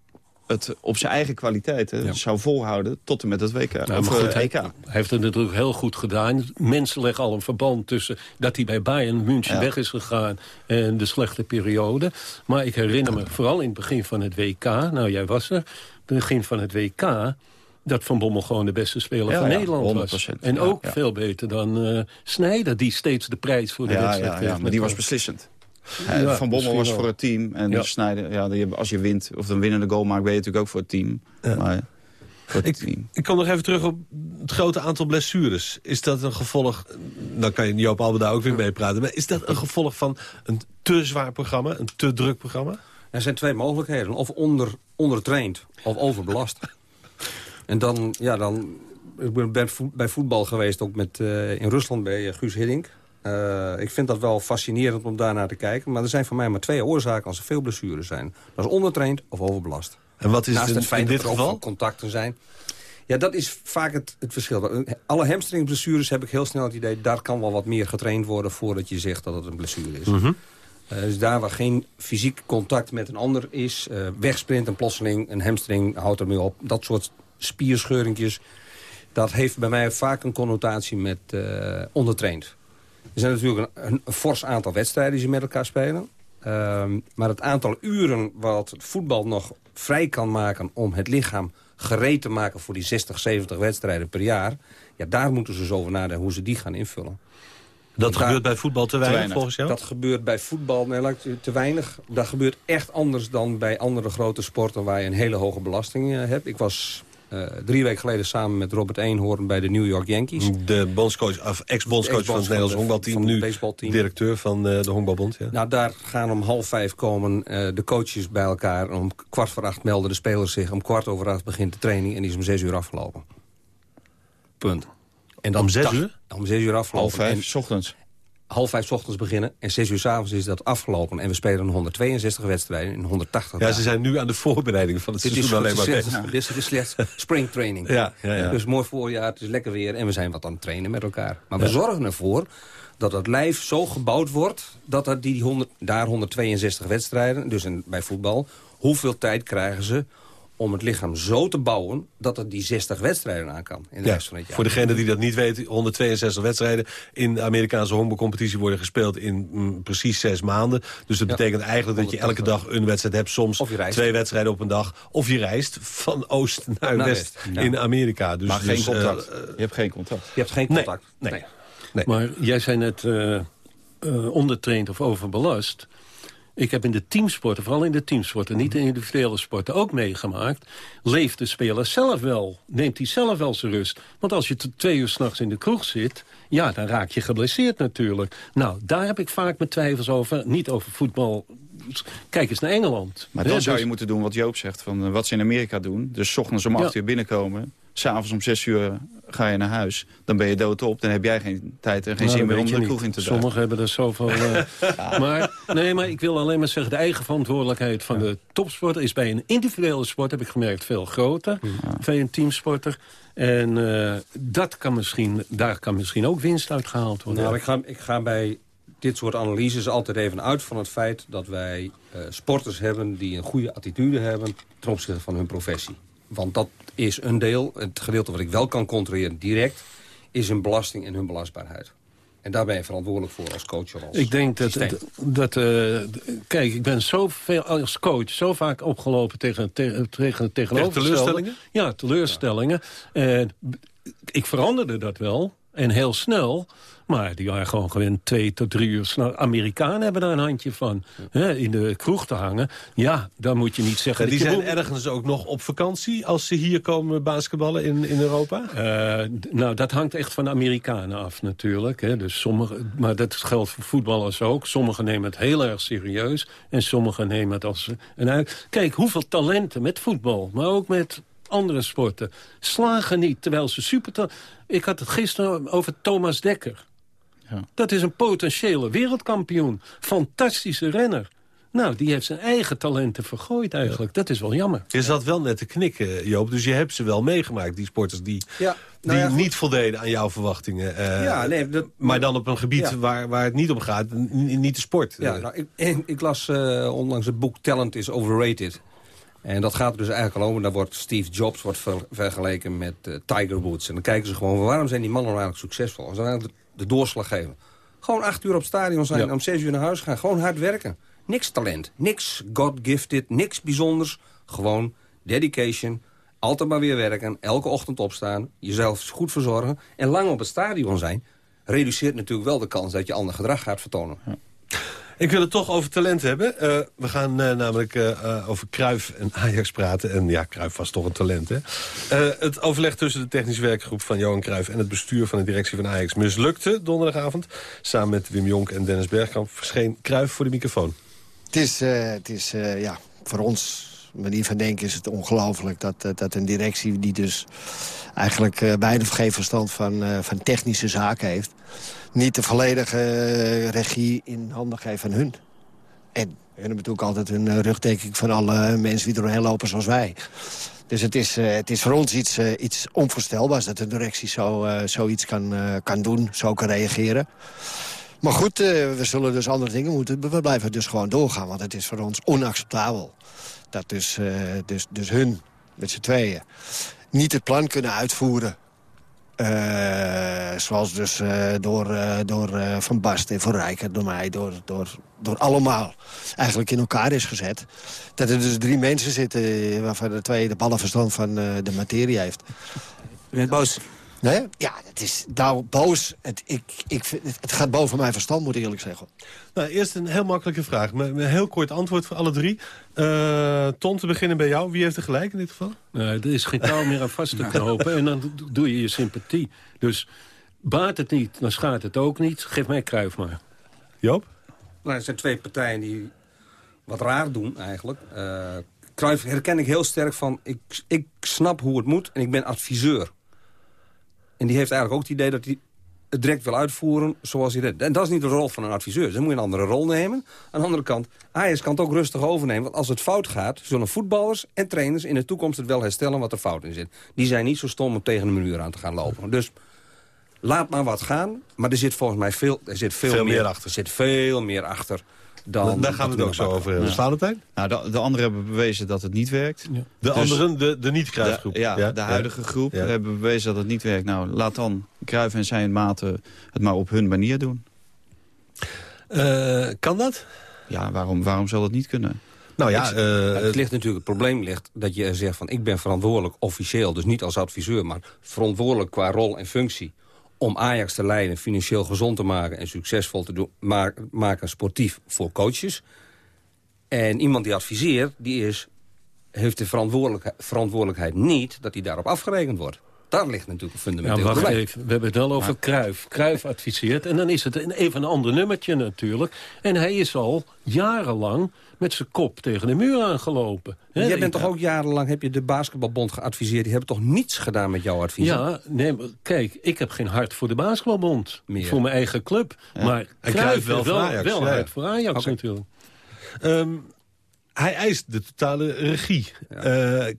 Speaker 11: het op zijn eigen kwaliteiten ja. zou volhouden tot en met het WK.
Speaker 7: Nou, of goed, EK. Hij heeft het natuurlijk heel goed gedaan. Mensen leggen al een verband tussen dat hij bij Bayern München ja. weg is gegaan en de slechte periode. Maar ik herinner me vooral in het begin van het WK, nou jij was er, begin van het WK dat Van Bommel gewoon de beste speler ja, van ja, Nederland was. En ja, ook veel beter dan uh, Snijder, die steeds de prijs voor de wedstrijd kreeg.
Speaker 11: Ja, maar die was beslissend. Ja, van Bommel was voor het team. En ja. Snijder, ja, als je wint of een winnende goal maakt... ben je natuurlijk ook voor het team. Ja. Maar voor het
Speaker 8: ik,
Speaker 11: team.
Speaker 8: ik kom nog even terug op het grote aantal blessures. Is dat een gevolg... Dan kan je Joop Albe daar ook weer mee praten. Maar is dat een gevolg van een te zwaar programma? Een te druk programma?
Speaker 12: Er zijn twee mogelijkheden. Of onder, ondertraind of overbelast. en dan, ja, dan... Ik ben bij voetbal geweest, ook met, uh, in Rusland bij uh, Guus Hiddink. Uh, ik vind dat wel fascinerend om daarnaar te kijken. Maar er zijn voor mij maar twee oorzaken als er veel blessures zijn. Dat is ondertraind of overbelast.
Speaker 8: En wat is
Speaker 12: Naast
Speaker 8: het,
Speaker 12: het feit
Speaker 8: in dit
Speaker 12: dat er
Speaker 8: geval?
Speaker 12: contacten zijn. Ja, dat is vaak het, het verschil. Alle hamstringblessures heb ik heel snel het idee... daar kan wel wat meer getraind worden voordat je zegt dat het een blessure is.
Speaker 8: Mm -hmm.
Speaker 12: uh, dus daar waar geen fysiek contact met een ander is... Uh, wegsprint en plotseling een hamstring houdt ermee op. Dat soort spierscheuringjes... dat heeft bij mij vaak een connotatie met ondertraind. Er zijn natuurlijk een, een, fors aantal wedstrijden die ze met elkaar spelen. Um, maar het aantal uren wat het voetbal nog vrij kan maken... om het lichaam gereed te maken voor die 60, 70 wedstrijden per jaar... ja, daar moeten ze zo over nadenken hoe ze die gaan invullen.
Speaker 8: Dat daar, gebeurt bij voetbal te weinig, te weinig, volgens jou?
Speaker 12: Dat gebeurt bij voetbal nee, te weinig. Dat gebeurt echt anders dan bij andere grote sporten... waar je een hele hoge belasting uh, hebt. Ik was uh, drie weken geleden samen met Robert Eenhoorn bij de New York Yankees.
Speaker 8: De bondscoach, of ex-bondscoach van het Nederlands honkbalteam. Nu directeur van uh, de honkbalbond. Ja.
Speaker 12: Nou, daar gaan om half vijf komen uh, de coaches bij elkaar. Om kwart voor acht melden de spelers zich. Om kwart over acht begint de training en die is om zes uur afgelopen. Punt.
Speaker 8: En dan om zes uur?
Speaker 12: Om zes uur afgelopen.
Speaker 11: Half vijf, en, ochtends
Speaker 12: half vijf ochtends beginnen en zes uur s avonds is dat afgelopen. En we spelen 162 wedstrijden in 180
Speaker 8: Ja,
Speaker 12: dagen.
Speaker 8: ze zijn nu aan de voorbereiding van het dit seizoen alleen maar
Speaker 12: bezig. Dit is slechts springtraining.
Speaker 8: Ja, ja, ja.
Speaker 12: Dus mooi voorjaar, het is lekker weer en we zijn wat aan het trainen met elkaar. Maar we zorgen ervoor dat het lijf zo gebouwd wordt... dat er die 100, daar 162 wedstrijden, dus in, bij voetbal... hoeveel tijd krijgen ze om het lichaam zo te bouwen dat het die 60 wedstrijden aan kan. In de
Speaker 8: ja,
Speaker 12: rest van het jaar.
Speaker 8: Voor degene die dat niet weet, 162 wedstrijden in de Amerikaanse honkbalcompetitie worden gespeeld in mm, precies zes maanden. Dus dat ja. betekent eigenlijk dat je elke dag een wedstrijd hebt. Soms twee wedstrijden op een dag. Of je reist van oost naar, naar west, west ja. in Amerika. Dus,
Speaker 11: maar geen
Speaker 8: dus,
Speaker 11: contact.
Speaker 8: Uh,
Speaker 11: je hebt geen contact.
Speaker 12: Je hebt geen contact.
Speaker 8: Nee. nee. nee.
Speaker 7: Maar jij zei net uh, uh, ondertraind of overbelast. Ik heb in de teamsporten, vooral in de teamsporten... niet in de individuele sporten, ook meegemaakt... leeft de speler zelf wel, neemt hij zelf wel zijn rust. Want als je tot twee uur s'nachts in de kroeg zit... ja, dan raak je geblesseerd natuurlijk. Nou, daar heb ik vaak mijn twijfels over. Niet over voetbal. Kijk eens naar Engeland.
Speaker 11: Maar dan dus... zou je moeten doen wat Joop zegt, van wat ze in Amerika doen. Dus ochtends om acht ja. uur binnenkomen... S'avonds om zes uur ga je naar huis. Dan ben je doodop. Dan heb jij geen tijd en geen
Speaker 7: Nou,
Speaker 11: zin meer om de kroeg in te duiken.
Speaker 7: Sommigen hebben er zoveel... eh, maar, nee, maar ik wil alleen maar zeggen... de eigen verantwoordelijkheid van de topsporter... is bij een individuele sport, heb ik gemerkt, veel groter. Bij een teamsporter. En eh, dat kan misschien, daar kan misschien ook winst uit gehaald worden.
Speaker 12: Nou, ik ga, ik ga bij dit soort analyses altijd even uit van het feit... dat wij eh, sporters hebben die een goede attitude hebben... ten opzichte van hun professie. Want dat is een deel. Het gedeelte wat ik wel kan controleren direct... is hun belasting en hun belastbaarheid. En daar ben je verantwoordelijk voor als coach of als
Speaker 7: Ik denk dat... dat eh, kijk, ik ben zoveel als coach zo vaak opgelopen tegen, tegen, tegen, tegenovergestelde-
Speaker 8: teleurstellingen?
Speaker 7: Ja, teleurstellingen. En b- ik veranderde dat wel. En heel snel. Maar die waren gewoon gewend twee tot drie uur. Amerikanen hebben daar een handje van. Hè, in de kroeg te hangen. Ja, dan moet je niet zeggen...
Speaker 8: En die zijn ergens ook nog op vakantie als ze hier komen basketballen in, in Europa?
Speaker 7: Eh, nou, dat hangt echt van de Amerikanen af natuurlijk. Hè. Dus sommige, maar dat geldt voor voetballers ook. Sommigen nemen het heel erg serieus. En sommigen nemen het als een uit. Kijk, hoeveel talenten met voetbal, maar ook met andere sporten... slagen niet, terwijl ze super... Ik had het gisteren over Thomas Dekker.
Speaker 11: Ja.
Speaker 7: Dat is een potentiële wereldkampioen. Fantastische renner. Nou, die heeft zijn eigen talenten vergooid eigenlijk. Dat is wel jammer.
Speaker 8: Je zat wel net te knikken, Joop. Dus je hebt ze wel meegemaakt, die sporters die,
Speaker 12: Ja,
Speaker 8: die
Speaker 12: nou ja, goed.
Speaker 8: niet voldeden aan jouw verwachtingen. eh,
Speaker 12: Ja, nee, dat-
Speaker 8: maar dan op een gebied
Speaker 12: Ja.
Speaker 8: waar, waar het niet om gaat, niet de sport.
Speaker 12: Ja, nou, ik, en ik las eh, onlangs het boek Talent is Overrated. En dat gaat er dus eigenlijk al over. Daar wordt Steve Jobs wordt ver- vergeleken met eh, Tiger Woods. En dan kijken ze gewoon, waarom zijn die mannen nou eigenlijk succesvol? Als dan eigenlijk de, doorslag geven. Gewoon acht uur op het stadion zijn,
Speaker 7: Ja.
Speaker 12: om zes uur naar huis gaan. Gewoon hard werken. Niks talent, niks God-gifted, niks bijzonders. Gewoon dedication, altijd maar weer werken, elke ochtend opstaan... jezelf goed verzorgen en lang op het stadion zijn... reduceert natuurlijk wel de kans dat je ander gedrag gaat vertonen.
Speaker 8: Ik wil het toch over talent hebben. Eh, we gaan eh, namelijk eh, over Kruif en Ajax praten. En ja, Kruif was toch een talent, hè? Het overleg tussen de technische werkgroep van Johan Cruijff... en het bestuur van de directie van Ajax mislukte donderdagavond. Samen met Wim Jonk en Dennis Bergkamp verscheen Kruif voor de microfoon.
Speaker 15: Het is, het is ja, voor ons, manier van denken, is het ongelooflijk dat, dat een directie die dus eigenlijk bijna geen verstand van, van technische zaken heeft, niet de volledige eh, regie in handen geeft van hun. En hun hebben natuurlijk altijd een eh, rugdekking van alle mensen die doorheen lopen zoals wij. Dus het is, eh, het is voor ons iets, iets onvoorstelbaars dat een directie zo, zoiets kan, kan doen, zo kan reageren. Maar goed, we zullen dus andere dingen moeten. We blijven dus gewoon doorgaan, want het is voor ons onacceptabel. Dat dus, dus, dus hun, met z'n tweeën, niet het plan kunnen uitvoeren. Eh, zoals dus eh, door, eh, door Van Basten en Van Rijker, door mij, door, door, door allemaal eigenlijk in elkaar is gezet. Dat er dus drie mensen zitten waarvan de twee de ballenverstand van de materie heeft.
Speaker 16: U bent boos?
Speaker 15: Nee? Ja, het is nou boos. Het, ik, ik, vind- het, gaat boven mijn verstand, moet ik eerlijk zeggen.
Speaker 8: Nou, eerst een heel makkelijke vraag. Met een heel kort antwoord voor alle drie. Eh, Ton, te beginnen bij jou. Wie heeft er gelijk in dit geval?
Speaker 7: Nee, er is geen touw meer aan vast te knopen. En dan do- doe je je sympathie. Dus baat het niet, dan schaadt het ook niet. Geef mij Kruif maar.
Speaker 8: Joop?
Speaker 12: Nou, er zijn twee partijen die wat raar doen eigenlijk. Eh Cruijff herken ik heel sterk van... Ik, ik snap hoe het moet en ik ben adviseur. En die heeft eigenlijk ook het idee dat hij het direct wil uitvoeren zoals hij dat... En dat is niet de rol van een adviseur. Dus dan moet je een andere rol nemen. Aan de andere kant, Ajax kan het ook rustig overnemen. Want als het fout gaat, zullen voetballers en trainers... in de toekomst het wel herstellen wat er fout in zit. Die zijn niet zo stom om tegen een muur aan te gaan lopen. Dus laat maar wat gaan. Maar er zit volgens mij veel, er zit veel,
Speaker 8: Veel
Speaker 12: meer,
Speaker 8: meer achter.
Speaker 12: Er zit veel meer achter dan...
Speaker 8: Daar gaan we het ook zo over hebben. Slaan het?
Speaker 11: Nou, de, de anderen hebben bewezen dat het niet werkt.
Speaker 8: De
Speaker 11: Dus-
Speaker 8: anderen, de, de niet-kruifgroep.
Speaker 11: De, ja, de huidige groep
Speaker 8: Ja.
Speaker 11: hebben bewezen dat het niet werkt. Nou, laat dan Cruijff en zijn maten het maar op hun manier doen.
Speaker 8: Eh, kan dat?
Speaker 11: Ja, waarom, waarom zal dat niet kunnen?
Speaker 8: Nou ja, eh,
Speaker 12: het ligt natuurlijk, het probleem ligt dat je zegt van ik ben verantwoordelijk officieel, dus niet als adviseur, maar verantwoordelijk qua rol en functie om Ajax te leiden, financieel gezond te maken en succesvol te doen, ma- maken sportief voor coaches. En iemand die adviseert, die is, heeft de verantwoordelijkheid, verantwoordelijkheid niet dat hij daarop afgerekend wordt. Daar ligt natuurlijk een fundamenteel
Speaker 7: Ja, wacht
Speaker 12: probleem.
Speaker 7: even. We hebben het wel over Kruif. Kruif adviseert. En dan is het een, even een ander nummertje natuurlijk. En hij is al jarenlang met zijn kop tegen de muur aangelopen. Hè,
Speaker 12: Jij bent toch ook jarenlang, heb je de basketbalbond geadviseerd... die hebben toch niets gedaan met jouw advies?
Speaker 7: Ja, nee, maar kijk, ik heb geen hart voor de basketbalbond. Voor mijn eigen club. Maar
Speaker 8: En
Speaker 7: Cruijff
Speaker 8: wel
Speaker 7: wel,
Speaker 8: Ajax,
Speaker 7: wel
Speaker 8: ja, ja.
Speaker 7: hart voor Ajax natuurlijk.
Speaker 8: Ehm, hij eist de totale regie. Ja.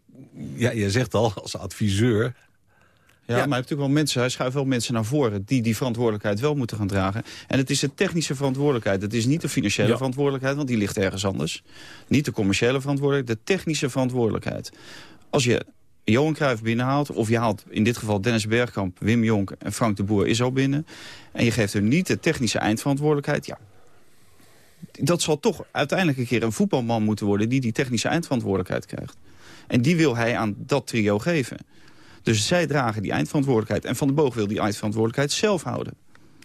Speaker 8: ja, je zegt al, als adviseur...
Speaker 11: Ja, maar hij heeft natuurlijk wel mensen, hij schuift wel mensen naar voren... die die verantwoordelijkheid wel moeten gaan dragen. En het is de technische verantwoordelijkheid. Het is niet de financiële
Speaker 7: Ja.
Speaker 11: verantwoordelijkheid, want die ligt ergens anders. Niet de commerciële verantwoordelijkheid, de technische verantwoordelijkheid. Als je Johan Cruijff binnenhaalt, of je haalt in dit geval Dennis Bergkamp... Wim Jonk en Frank de Boer is al binnen... en je geeft hem niet de technische eindverantwoordelijkheid... ja, dat zal toch uiteindelijk een keer een voetbalman moeten worden... die die technische eindverantwoordelijkheid krijgt. En die wil hij aan dat trio geven. Dus zij dragen die eindverantwoordelijkheid. En Van der Boog wil die eindverantwoordelijkheid zelf houden.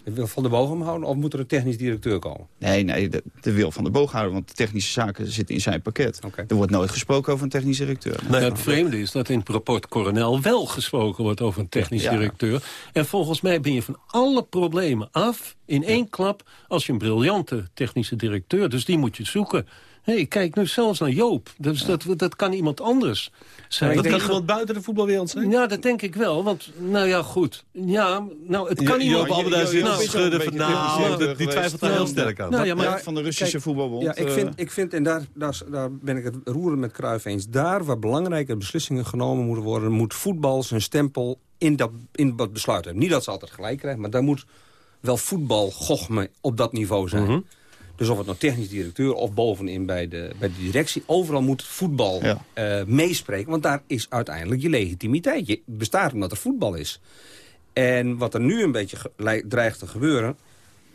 Speaker 12: Wil Van de Boog hem houden of moet er een technisch directeur komen?
Speaker 11: Nee, nee, de, de wil Van der Boog houden, want de technische zaken zitten in zijn pakket. Er wordt nooit gesproken over een technisch directeur.
Speaker 7: Nou, het vreemde is dat in het rapport Coronel wel gesproken wordt over een technisch
Speaker 11: Ja.
Speaker 7: directeur. En volgens mij ben je van alle problemen af in één klap als je een briljante technische directeur. Dus die moet je zoeken. Hey, ik kijk nu zelfs naar Joop. Dus dat, dat kan iemand anders zijn.
Speaker 8: dat kan
Speaker 7: denk-
Speaker 8: iemand buiten de voetbalwereld zijn?
Speaker 7: Ja, dat denk ik wel. Want, nou ja, goed. Ja, nou, het
Speaker 8: Jo-
Speaker 7: kan iemand...
Speaker 8: Joop Alberda zit
Speaker 7: Nou,
Speaker 8: te schudden van, nou, die- die twijfelt er heel sterk aan.
Speaker 7: Nou ja, maar
Speaker 11: van de Russische
Speaker 12: Kijk,
Speaker 11: voetbalbond.
Speaker 12: Ja, ik
Speaker 11: eh,
Speaker 12: vind, ik vind en daar, daar, daar ben ik het roeren met Cruijff eens... daar waar belangrijke beslissingen genomen moeten worden... moet voetbal zijn stempel in dat, in dat besluit hebben. Niet dat ze altijd gelijk krijgen, maar daar moet wel voetbal gochme op dat niveau zijn.
Speaker 8: Mhm.
Speaker 12: Dus of het nou technisch directeur of bovenin bij de, bij de directie... overal moet voetbal
Speaker 11: Ja.
Speaker 12: eh, meespreken. Want daar is uiteindelijk je legitimiteit. Je bestaat omdat er voetbal is. En wat er nu een beetje dreigt te gebeuren...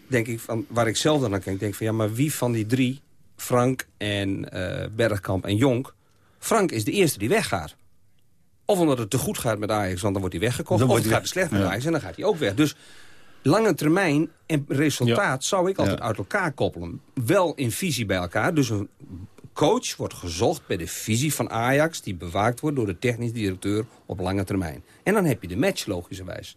Speaker 12: denk ik van, waar ik zelf dan naar kijk, denk van... ja, maar wie van die drie, Frank en eh, Bergkamp en Jonk... Frank is de eerste die weggaat. Of omdat het te goed gaat met Ajax, want dan wordt hij weggekocht.
Speaker 8: Dan
Speaker 12: of het
Speaker 8: hij
Speaker 12: gaat slecht met
Speaker 11: Ja.
Speaker 12: Ajax en dan gaat hij ook weg. Dus lange termijn en resultaat zou ik altijd
Speaker 11: Ja.
Speaker 12: uit elkaar koppelen. Wel in visie bij elkaar. Dus een coach wordt gezocht bij de visie van Ajax... die bewaakt wordt door de technisch directeur op lange termijn. En dan heb je de match, logischerwijs.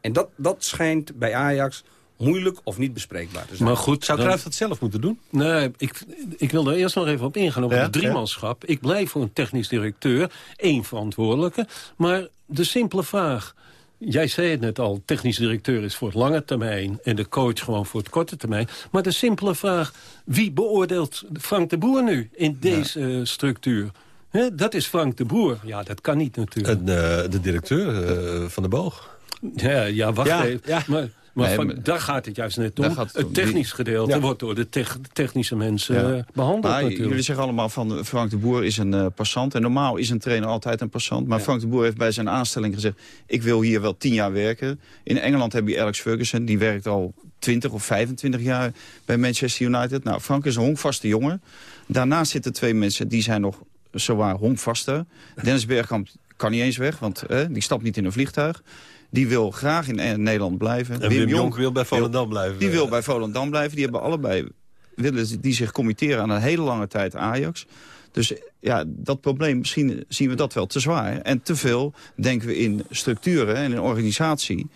Speaker 12: En dat, dat schijnt bij Ajax moeilijk of niet bespreekbaar te zijn.
Speaker 7: Maar goed,
Speaker 8: Zou Cruijff dat zelf moeten doen?
Speaker 7: Nee, ik, ik wil daar eerst nog even op ingaan over
Speaker 8: Ja,
Speaker 7: het driemanschap. Ik blijf voor een technisch directeur, één verantwoordelijke. Maar de simpele vraag... Jij zei het net al, technisch directeur is voor het lange termijn... en de coach gewoon voor het korte termijn. Maar de simpele vraag, wie beoordeelt Frank de Boer nu in deze eh, structuur? Dat is Frank de Boer. Ja, dat kan niet natuurlijk.
Speaker 8: En, eh, de directeur eh, van de Boog.
Speaker 7: Ja, ja wacht
Speaker 8: Ja,
Speaker 7: even.
Speaker 8: ja.
Speaker 7: Maar, maar,
Speaker 11: Nee,
Speaker 7: van-
Speaker 11: maar-
Speaker 7: daar gaat het juist net om.
Speaker 11: gaat het
Speaker 7: technisch gedeelte
Speaker 8: Ja.
Speaker 7: wordt door de tech- technische mensen
Speaker 11: Ja.
Speaker 7: eh, behandeld
Speaker 11: Maar
Speaker 7: natuurlijk.
Speaker 11: jullie zeggen allemaal van eh, Frank de Boer is een eh, passant. En normaal is een trainer altijd een passant. Maar Frank de Boer heeft bij zijn aanstelling gezegd... ik wil hier wel tien jaar werken. In Engeland heb je Alex Ferguson. Die werkt al 20 of 25 jaar bij Manchester United. Nou, Frank is een honkvaste jongen. Daarnaast zitten twee mensen die zijn nog zowaar honkvaster. Dennis Bergkamp kan niet eens weg, want eh, die stapt niet in een vliegtuig. Die wil graag in eh, Nederland blijven.
Speaker 8: En Wim Jonk wil bij Volendam blijven.
Speaker 11: Die wil bij Volendam blijven. Die hebben allebei willen die zich committeren aan een hele lange tijd Ajax. Dus ja, dat probleem, misschien zien we dat wel te zwaar. En te veel denken we in structuren en in organisatie.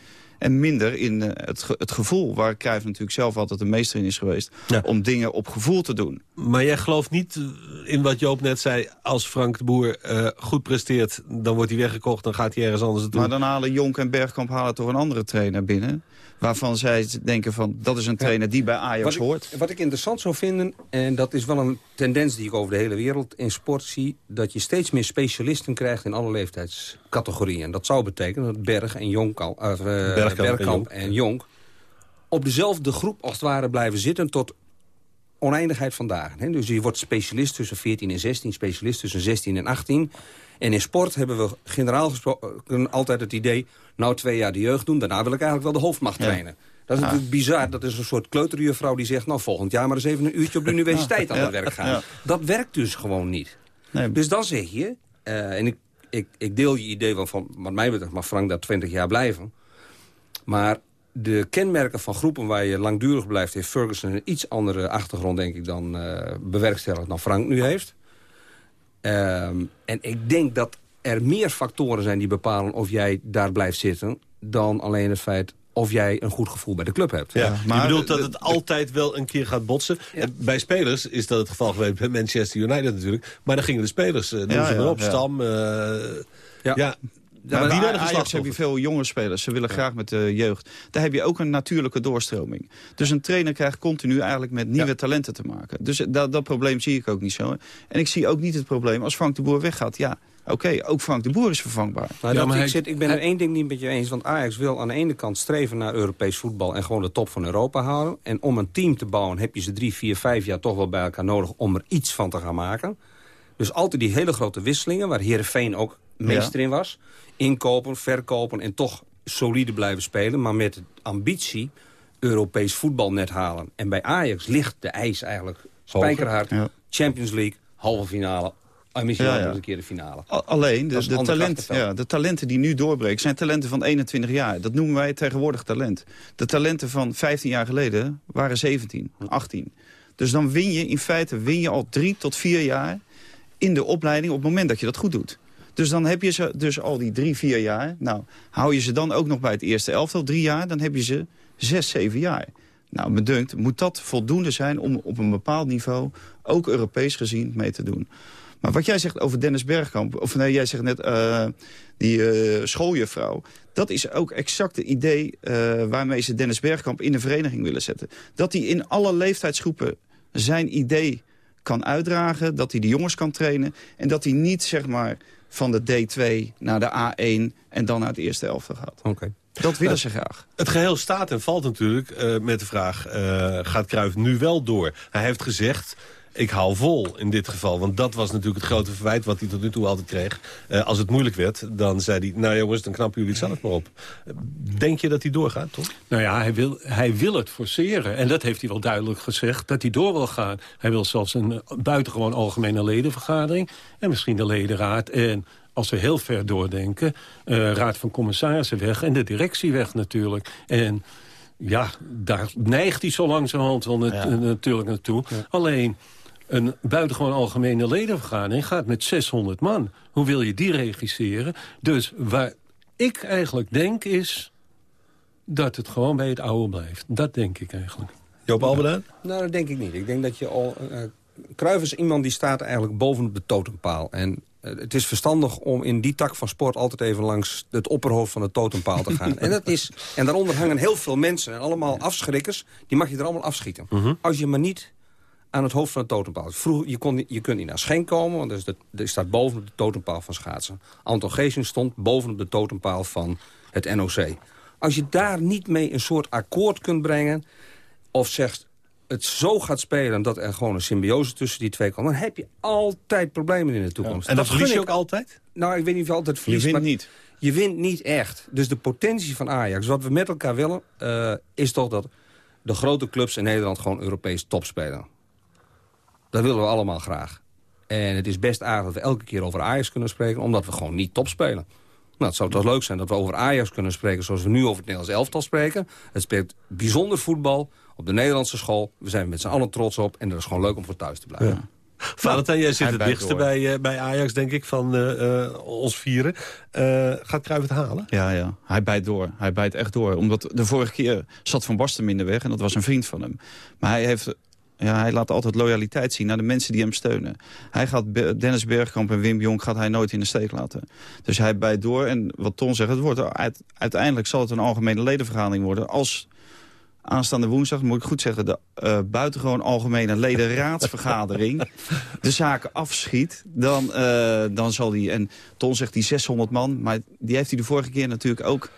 Speaker 11: En minder in eh, het, ge- het gevoel, waar Cruijff natuurlijk zelf altijd de meester in is geweest.
Speaker 8: Ja.
Speaker 11: Om dingen op gevoel te doen.
Speaker 8: Maar jij gelooft niet eh, in wat Joop net zei... als Frank de Boer eh, goed presteert, dan wordt hij weggekocht... dan gaat hij ergens anders naartoe.
Speaker 11: Maar dan halen Jonk en Bergkamp halen toch een andere trainer binnen. Waarvan zij denken van, dat is een trainer die bij Ajax
Speaker 12: Wat ik,
Speaker 11: hoort.
Speaker 12: wat ik interessant zou vinden, en dat is wel een tendens die ik over de hele wereld in sport zie... dat je steeds meer specialisten krijgt in alle leeftijdscategorieën. En dat zou betekenen dat Berg en Jonk, of, eh,
Speaker 8: Bergkamp en
Speaker 12: Bergkamp
Speaker 8: Jonk.
Speaker 12: en Jonk op dezelfde groep als het ware blijven zitten tot oneindigheid van dagen. Hè? Dus je wordt specialist tussen 14 en 16, specialist tussen 16 en 18. En in sport hebben we generaal gesproken altijd het idee... nou twee jaar de jeugd doen, daarna wil ik eigenlijk wel de hoofdmacht
Speaker 11: Ja.
Speaker 12: trainen. Dat is natuurlijk bizar. Dat is een soort kleuterjuffrouw die zegt... nou, volgend jaar maar eens even een uurtje op de universiteit aan het werk gaan. Dat werkt dus gewoon niet.
Speaker 11: Nee,
Speaker 12: Dus dan zeg je... eh, en ik, ik, ik deel je idee van, van... wat mij betreft mag Frank daar 20 jaar blijven. Maar de kenmerken van groepen waar je langdurig blijft... heeft Ferguson een iets andere achtergrond, denk ik... dan eh bewerkstelligd dan Frank nu heeft. Ehm, en ik denk dat er meer factoren zijn die bepalen of jij daar blijft zitten... dan alleen het feit of jij een goed gevoel bij de club hebt.
Speaker 8: Ja, maar je bedoelt dat het altijd wel een keer gaat botsen. En Bij spelers is dat het geval geweest bij Manchester United natuurlijk. Maar dan gingen de spelers, uh, doen
Speaker 11: Ja,
Speaker 8: ze
Speaker 11: ja,
Speaker 8: erop,
Speaker 11: ja.
Speaker 8: Stam. eh, ja.
Speaker 11: Ja,
Speaker 8: maar
Speaker 11: maar bij Ajax heb je veel jonge spelers. Ze willen graag met de jeugd. Daar heb je ook een natuurlijke doorstroming. Dus een trainer krijgt continu eigenlijk met nieuwe talenten te maken. Dus dat, dat probleem zie ik ook niet zo. En ik zie ook niet het probleem als Frank de Boer weggaat. Ja, oké, ook Frank de Boer is vervangbaar.
Speaker 12: Nou, dat, ik, zit, ik ben er één ding niet met je eens. Want Ajax wil aan de ene kant streven naar Europees voetbal... en gewoon de top van Europa houden. En om een team te bouwen heb je ze drie, vier, vijf jaar toch wel bij elkaar nodig... om er iets van te gaan maken. Dus altijd die hele grote wisselingen... waar Heerenveen ook meester in was. Inkopen, verkopen en toch solide blijven spelen. Maar met de ambitie Europees voetbal net halen. En bij Ajax ligt de eis eigenlijk spijkerhard.
Speaker 11: Ja.
Speaker 12: Champions League, halve finale... En misschien
Speaker 11: Ja, ja.
Speaker 12: een keer de finale.
Speaker 11: Alleen, de,
Speaker 12: een
Speaker 11: de,
Speaker 12: ander
Speaker 11: talent, ja, de talenten die nu doorbreken zijn talenten van 21 jaar. Dat noemen wij tegenwoordig talent. De talenten van 15 jaar geleden waren 17, 18. Dus dan win je in feite win je al drie tot vier jaar in de opleiding... op het moment dat je dat goed doet. Dus dan heb je ze dus al die drie, vier jaar. Nou, hou je ze dan ook nog bij het eerste elftal drie jaar... dan heb je ze zes, zeven jaar. Nou, me dunkt, moet dat voldoende zijn om op een bepaald niveau... ook Europees gezien mee te doen. Maar wat jij zegt over Dennis Bergkamp... of nee, jij zegt net eh, die eh, schooljuffrouw... dat is ook exact het idee eh, waarmee ze Dennis Bergkamp in de vereniging willen zetten. Dat hij in alle leeftijdsgroepen zijn idee kan uitdragen... dat hij de jongens kan trainen... en dat hij niet, zeg maar, van de D2 naar de A1... en dan naar het eerste elftal gaat.
Speaker 12: Oké.
Speaker 11: Dat willen ze graag.
Speaker 8: Het geheel staat en valt natuurlijk eh, met de vraag... eh, gaat Cruijff nu wel door? Hij heeft gezegd... Ik hou vol in dit geval. Want dat was natuurlijk het grote verwijt wat hij tot nu toe altijd kreeg. Eh, als het moeilijk werd, dan zei hij... nou jongens, dan knappen jullie het zelf maar op. Denk je dat hij doorgaat, toch?
Speaker 7: Nou ja, hij wil, hij wil het forceren. En dat heeft hij wel duidelijk gezegd, dat hij door wil gaan. Hij wil zelfs een buitengewoon algemene ledenvergadering. En misschien de ledenraad. En als we heel ver doordenken, eh, raad van commissarissen weg. En de directie weg natuurlijk. En ja, daar neigt hij zo langzamerhand wel nat- eh, natuurlijk naartoe. Alleen... Een buitengewoon algemene ledenvergadering gaat met 600 man. Hoe wil je die regisseren? Dus waar ik eigenlijk denk is dat het gewoon bij het oude blijft. Dat denk ik eigenlijk.
Speaker 8: Joop Albedaan?
Speaker 12: Nou, dat denk ik niet. Ik denk dat je al... Cruijff is iemand die staat eigenlijk boven de totempaal. En eh, het is verstandig om in die tak van sport altijd even langs het opperhoofd van de totempaal te gaan. en, dat is, en daaronder hangen heel veel mensen en allemaal afschrikkers. Die mag je er allemaal afschieten. Als je maar niet aan het hoofd van de totempaal. Vroeger, je, kon, je kunt niet naar Schenk komen, want er, is de, er staat bovenop de totempaal van schaatsen. Anton Geesing stond bovenop de totempaal van het NOC. Als je daar niet mee een soort akkoord kunt brengen... of zegt het zo gaat spelen dat er gewoon een symbiose tussen die twee komt... dan heb je altijd problemen in de toekomst.
Speaker 8: En dat
Speaker 12: gun
Speaker 8: verlies je
Speaker 12: ik-
Speaker 8: ook altijd?
Speaker 12: Nou, ik weet niet of je altijd verliest.
Speaker 11: wint
Speaker 12: maar
Speaker 11: niet.
Speaker 12: Je wint niet echt. Dus de potentie van Ajax, wat we met elkaar willen... eh, is toch dat de grote clubs in Nederland gewoon Europees top spelen. Dat willen we allemaal graag. En het is best aardig dat we elke keer over Ajax kunnen spreken... omdat we gewoon niet top spelen. Nou, het zou toch leuk zijn dat we over Ajax kunnen spreken... zoals we nu over het Nederlands elftal spreken. Het speelt bijzonder voetbal op de Nederlandse school. We zijn met z'n allen trots op. En dat is gewoon leuk om voor thuis te blijven.
Speaker 8: Valentijn, jij zit het dichtste bij, eh, bij Ajax, denk ik, van eh, eh, ons vieren. Eh, gaat Cruijff het halen?
Speaker 11: Ja, ja. Hij bijt door. Hij bijt echt door. Omdat de vorige keer zat Van Basten in de weg. En dat was een vriend van hem. Maar hij, heeft, ja, hij laat altijd loyaliteit zien naar de mensen die hem steunen. Hij gaat Dennis Bergkamp en Wim Jong gaat hij nooit in de steek laten. Dus hij bijt door. En wat Ton zegt, het wordt, uit- uiteindelijk zal het een algemene ledenvergadering worden. Als aanstaande woensdag, moet ik goed zeggen... de eh, buitengewoon algemene ledenraadsvergadering... de zaken afschiet, dan, eh, dan zal die... En Ton zegt die 600 man, maar die heeft hij de vorige keer natuurlijk ook...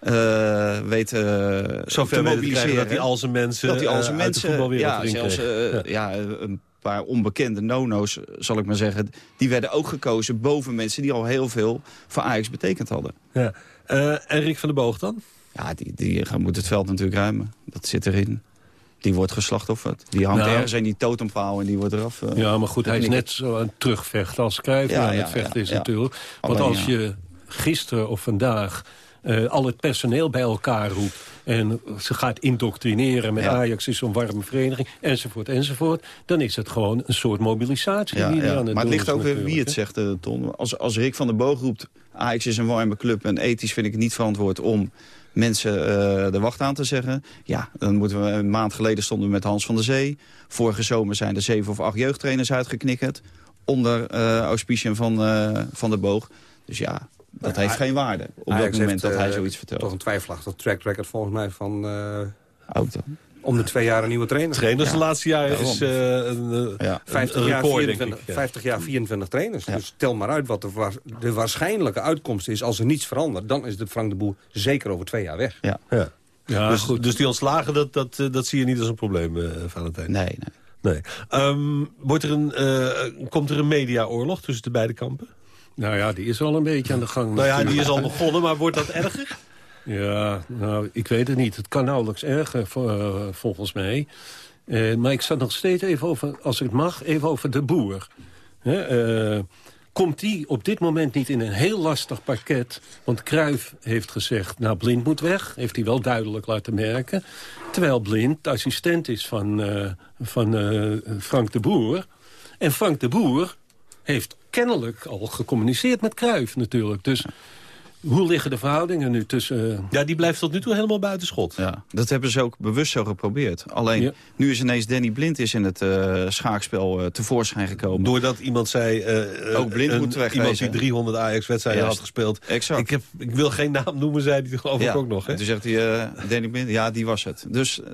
Speaker 11: eh weten uh,
Speaker 8: weten te krijgen dat hij al zijn mensen,
Speaker 11: dat hij al
Speaker 8: eh,
Speaker 11: zijn mensen ja, zelfs eh, ja. een paar onbekende nono's, zal ik maar zeggen... die werden ook gekozen boven mensen die al heel veel voor Ajax betekend hadden.
Speaker 8: Ja. Eh, en Rick van der Boog dan?
Speaker 11: Ja, die, die moet het veld natuurlijk ruimen. Dat zit erin. Die wordt geslachtofferd. Die hangt
Speaker 7: Nou.
Speaker 11: ergens in die totempaal en die wordt eraf. eh,
Speaker 7: Ja, maar goed, hij is net zo aan het terugvechten als Cruijff
Speaker 11: Ja,
Speaker 7: aan
Speaker 11: ja,
Speaker 7: het vechten
Speaker 11: ja,
Speaker 7: is
Speaker 11: ja.
Speaker 7: natuurlijk. Want als
Speaker 11: ja.
Speaker 7: je gisteren of vandaag eh, al het personeel bij elkaar roept... en ze gaat indoctrineren met Ajax is zo'n warme vereniging... enzovoort, enzovoort... dan is het gewoon een soort mobilisatie.
Speaker 11: Ja,
Speaker 7: die
Speaker 11: ja.
Speaker 7: aan het
Speaker 11: Maar het ligt ook weer wie het zegt, eh, Ton. Als, als Rick van der Boog roept... Ajax is een warme club en ethisch vind ik het niet verantwoord... om mensen eh, de wacht aan te zeggen. Ja, dan moeten we... Een maand geleden stonden we met Hans van der Zee. Vorige zomer zijn er zeven of acht jeugdtrainers uitgeknikkerd... onder eh auspiciën van, van der Boog. Dus ja, dat heeft geen waarde op
Speaker 12: Ajax
Speaker 11: dat moment
Speaker 12: heeft,
Speaker 11: dat hij
Speaker 12: eh,
Speaker 11: zoiets vertelt.
Speaker 12: Toch een twijfelachtig track record volgens mij van... eh,
Speaker 11: Ook dan.
Speaker 12: om de twee jaar een nieuwe trainer.
Speaker 8: Trainers de laatste jaren
Speaker 12: Daarom.
Speaker 8: is eh, een, eh,
Speaker 11: Ja.
Speaker 12: 50
Speaker 8: een
Speaker 12: jaar,
Speaker 8: record, denk
Speaker 12: 24,
Speaker 8: ik. ja.
Speaker 12: 50 jaar 24 trainers. Dus tel maar uit wat de, wa- de waarschijnlijke uitkomst is als er niets verandert. Dan is de Frank de Boer zeker over twee jaar weg.
Speaker 11: Ja.
Speaker 8: Ja.
Speaker 7: Ja,
Speaker 8: dus,
Speaker 7: goed.
Speaker 8: dus die ontslagen, dat, dat, eh, dat zie je niet als een probleem, eh Valentijn?
Speaker 11: Nee, nee.
Speaker 8: Nee. Ehm, wordt er een, eh, komt er een mediaoorlog tussen de beide kampen?
Speaker 7: Nou ja, die is al een beetje aan de gang.
Speaker 8: Nou ja, die is al begonnen, maar wordt dat erger?
Speaker 7: Ja, nou, ik weet het niet. Het kan nauwelijks erger, eh, volgens mij. Eh, maar ik zat nog steeds even over, als het mag, even over de boer. Hè, eh, komt die op dit moment niet in een heel lastig pakket? Want Cruijff heeft gezegd, nou, Blind moet weg. Heeft hij wel duidelijk laten merken. Terwijl Blind de assistent is van, van Frank de Boer. En Frank de Boer heeft kennelijk al gecommuniceerd met Cruijff natuurlijk. Dus hoe liggen de verhoudingen nu tussen...
Speaker 8: Ja, die blijft tot nu toe helemaal buiten schot.
Speaker 11: Ja, dat hebben ze ook bewust zo geprobeerd. Alleen,
Speaker 7: Ja.
Speaker 11: nu is ineens Danny Blind is in het eh, schaakspel eh, tevoorschijn gekomen.
Speaker 8: Doordat iemand zei... eh, eh,
Speaker 11: Ook Blind
Speaker 8: een-
Speaker 11: moet wegwezen.
Speaker 8: Iemand die 300 Ajax-wedstrijden had gespeeld.
Speaker 11: Exact.
Speaker 8: Ik, heb, ik wil geen naam noemen, zei hij geloof ik ook nog. Hè?
Speaker 11: En toen zegt hij, eh, Danny Blind, ja, die was het. Dus eh,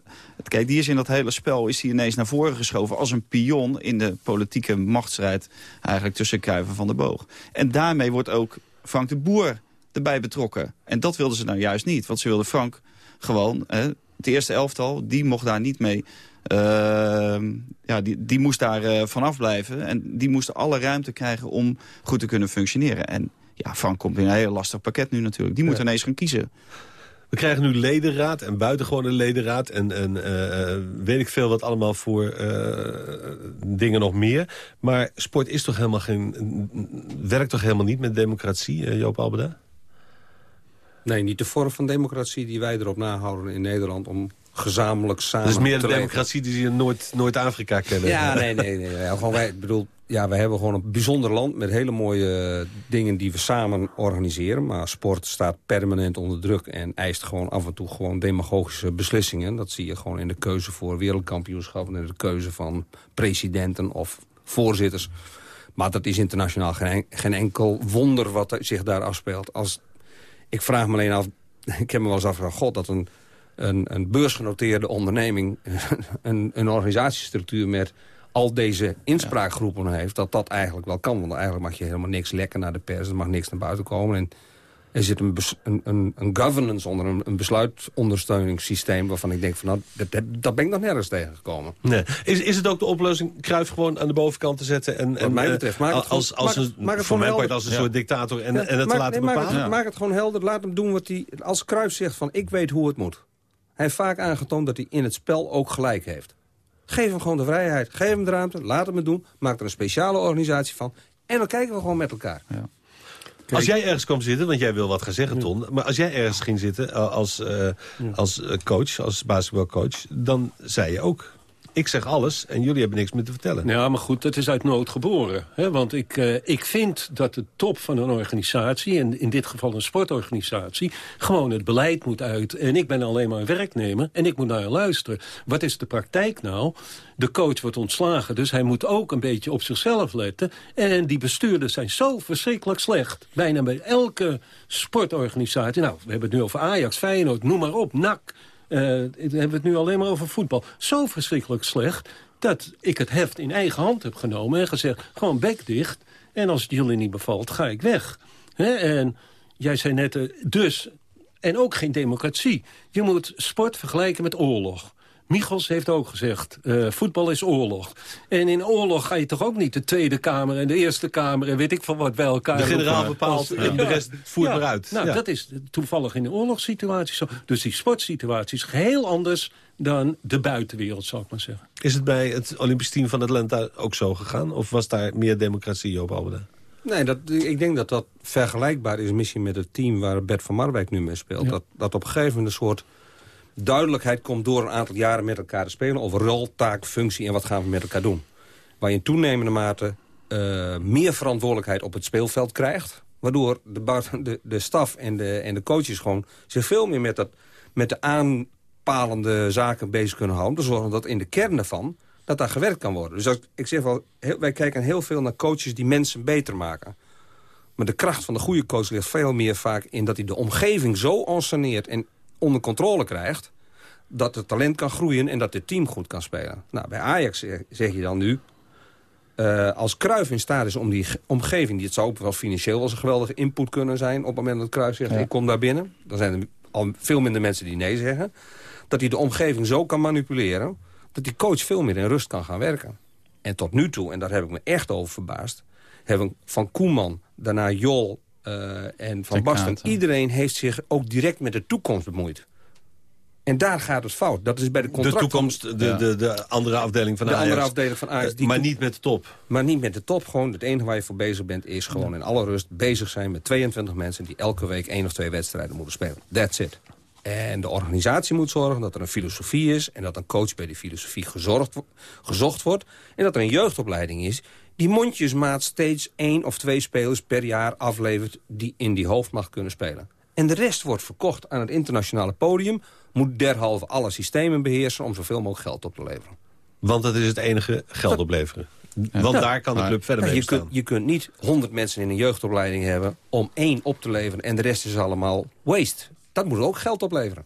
Speaker 11: kijk, die is in dat hele spel is hij ineens naar voren geschoven... als een pion in de politieke machtsstrijd eigenlijk tussen Cruijff en Van der Boog. En daarmee wordt ook Frank de Boer erbij betrokken. En dat wilden ze nou juist niet. Want ze wilden Frank gewoon, hè, het eerste elftal, die mocht daar niet mee... eh, ja, die, die moest daar eh, vanaf blijven. En die moest alle ruimte krijgen om goed te kunnen functioneren. En ja, Frank komt in een heel lastig pakket nu natuurlijk. Die moet
Speaker 8: Ja.
Speaker 11: ineens gaan kiezen.
Speaker 8: We krijgen nu ledenraad en buitengewone ledenraad. En, en eh, eh, weet ik veel wat allemaal voor dingen nog meer. Maar sport is toch helemaal geen, werkt toch helemaal niet met democratie, Joop Albeda?
Speaker 12: Nee, niet de vorm van democratie die wij erop nahouden in Nederland... om gezamenlijk samen
Speaker 8: is meer de democratie die ze in Noord- Noord-Afrika kennen.
Speaker 12: Ja, nee, nee. nee. Ja, gewoon wij, bedoel, ja, we hebben gewoon een bijzonder land... met hele mooie dingen die we samen organiseren. Maar sport staat permanent onder druk... en eist gewoon af en toe gewoon demagogische beslissingen. Dat zie je gewoon in de keuze voor wereldkampioenschappen... en de keuze van presidenten of voorzitters. Maar dat is internationaal geen, en- geen enkel wonder wat zich daar afspeelt. Als, ik vraag me alleen af... Ik heb me wel eens afgevraagd... God, dat een, een, een beursgenoteerde onderneming... een, een organisatiestructuur met al deze inspraakgroepen heeft... dat dat eigenlijk wel kan. Want eigenlijk mag je helemaal niks lekken naar de pers. Er mag niks naar buiten komen. En er zit een, bes- een, een, een governance onder, een, een besluitondersteuningssysteem... waarvan ik denk, van, nou, dat, dat, dat ben ik nog nergens tegengekomen.
Speaker 8: Nee. Is, is het ook de oplossing Kruif gewoon aan de bovenkant te zetten? En, en,
Speaker 12: mij
Speaker 8: eh,
Speaker 12: betreft, maak het
Speaker 8: als, als
Speaker 12: maak
Speaker 8: een,
Speaker 12: het- maak het
Speaker 8: voor
Speaker 12: helder.
Speaker 8: als een
Speaker 12: Ja.
Speaker 8: soort dictator en,
Speaker 12: Ja,
Speaker 8: en het te
Speaker 12: maak-
Speaker 8: laten
Speaker 12: nee, maak
Speaker 8: bepalen?
Speaker 12: Het, maak het gewoon helder. Laat hem doen wat hij... Als Cruijff zegt van ik weet hoe het moet. Hij heeft vaak aangetoond dat hij in het spel ook gelijk heeft. Geef hem gewoon de vrijheid. Geef hem de ruimte. Laat hem het doen. Maak er een speciale organisatie van. En dan kijken we gewoon met elkaar.
Speaker 8: Als jij ergens kwam zitten, want jij wil wat gaan zeggen, Ton... maar als jij ergens ging zitten eh, als, eh, als eh, coach, als basketbalcoach... dan zei je ook, ik zeg alles en jullie hebben niks meer te vertellen.
Speaker 7: Ja, maar goed, dat is uit nood geboren. Hè? Want ik, eh, ik vind dat de top van een organisatie... en in dit geval een sportorganisatie... gewoon het beleid moet uit. En ik ben alleen maar een werknemer en ik moet naar luisteren. Wat is de praktijk nou? De coach wordt ontslagen, dus hij moet ook een beetje op zichzelf letten. En die bestuurders zijn zo verschrikkelijk slecht. Bijna bij elke sportorganisatie. Nou, we hebben het nu over Ajax, Feyenoord, noem maar op, NAC... Dan hebben we het nu alleen maar over voetbal. Zo verschrikkelijk slecht dat ik het heft in eigen hand heb genomen... en gezegd, gewoon bek dicht. En als het jullie niet bevalt, ga ik weg. En jij zei net, eh, dus... En ook geen democratie. Je moet sport vergelijken met oorlog. Michels heeft ook gezegd, eh, voetbal is oorlog. En in oorlog ga je toch ook niet de Tweede Kamer en de Eerste Kamer... en weet ik van wat bij elkaar...
Speaker 8: De generaal
Speaker 7: roepen.
Speaker 8: bepaalt en de rest voert maar uit.
Speaker 7: Nou,
Speaker 8: Ja.
Speaker 7: dat is toevallig in de oorlogssituatie zo. Dus die sportsituatie is geheel anders dan de buitenwereld, zou ik maar zeggen.
Speaker 8: Is het bij het Olympisch team van Atlanta ook zo gegaan? Of was daar meer democratie op Albeda?
Speaker 12: Nee, dat, ik denk dat dat vergelijkbaar is misschien met het team waar Bert van Marwijk nu mee speelt. Dat, dat op een gegeven moment een soort duidelijkheid komt door een aantal jaren met elkaar te spelen... over rol, taak, functie en wat gaan we met elkaar doen. Waar je in toenemende mate uh, meer verantwoordelijkheid op het speelveld krijgt. Waardoor de, de, de staf en de, en de coaches gewoon zich veel meer met, dat, met de aanpalende zaken bezig kunnen houden. Te zorgen dat in de kern daarvan dat daar gewerkt kan worden. Dus als, ik zeg wel, wij kijken heel veel naar coaches die mensen beter maken. Maar de kracht van de goede coach ligt veel meer vaak in dat hij de omgeving zo onsaneert en controle krijgt... dat het talent kan groeien en dat het team goed kan spelen. Nou, bij Ajax zeg je dan nu... Uh, als Cruijff in staat is om die omgeving... die het zou ook wel financieel als een geweldige input kunnen zijn... op het moment dat Cruijff zegt, ik kom daar binnen... dan zijn er al veel minder mensen die nee zeggen... dat hij de omgeving zo kan manipuleren... dat die coach veel meer in rust kan gaan werken. En tot nu toe, en daar heb ik me echt over verbaasd... hebben van Koeman, daarna Jol en Van Basten... iedereen heeft zich ook direct met de toekomst bemoeid. En daar gaat het fout. Dat is bij de contract...
Speaker 8: De toekomst, de, de, de andere afdeling van
Speaker 12: de
Speaker 8: Ajax.
Speaker 12: De andere afdeling van Ajax.
Speaker 8: Die maar niet met de top.
Speaker 12: Maar niet met de top. Gewoon het enige waar je voor bezig bent... is gewoon in alle rust bezig zijn met 22 mensen... die elke week één of twee wedstrijden moeten spelen. That's it. En de organisatie moet zorgen dat er een filosofie is... en dat een coach bij die filosofie gezorgd, gezocht wordt... en dat er een jeugdopleiding is die mondjesmaat steeds één of twee spelers per jaar aflevert... die in die hoofdmacht kunnen spelen. En de rest wordt verkocht aan het internationale podium... moet derhalve alle systemen beheersen om zoveel mogelijk geld op te leveren.
Speaker 8: Want dat is het enige geld opleveren. Want daar kan de club verder mee
Speaker 12: je
Speaker 8: staan.
Speaker 12: Kunt, je kunt niet 100 mensen in een jeugdopleiding hebben... om één op te leveren en de rest is allemaal waste. Dat moet ook geld opleveren.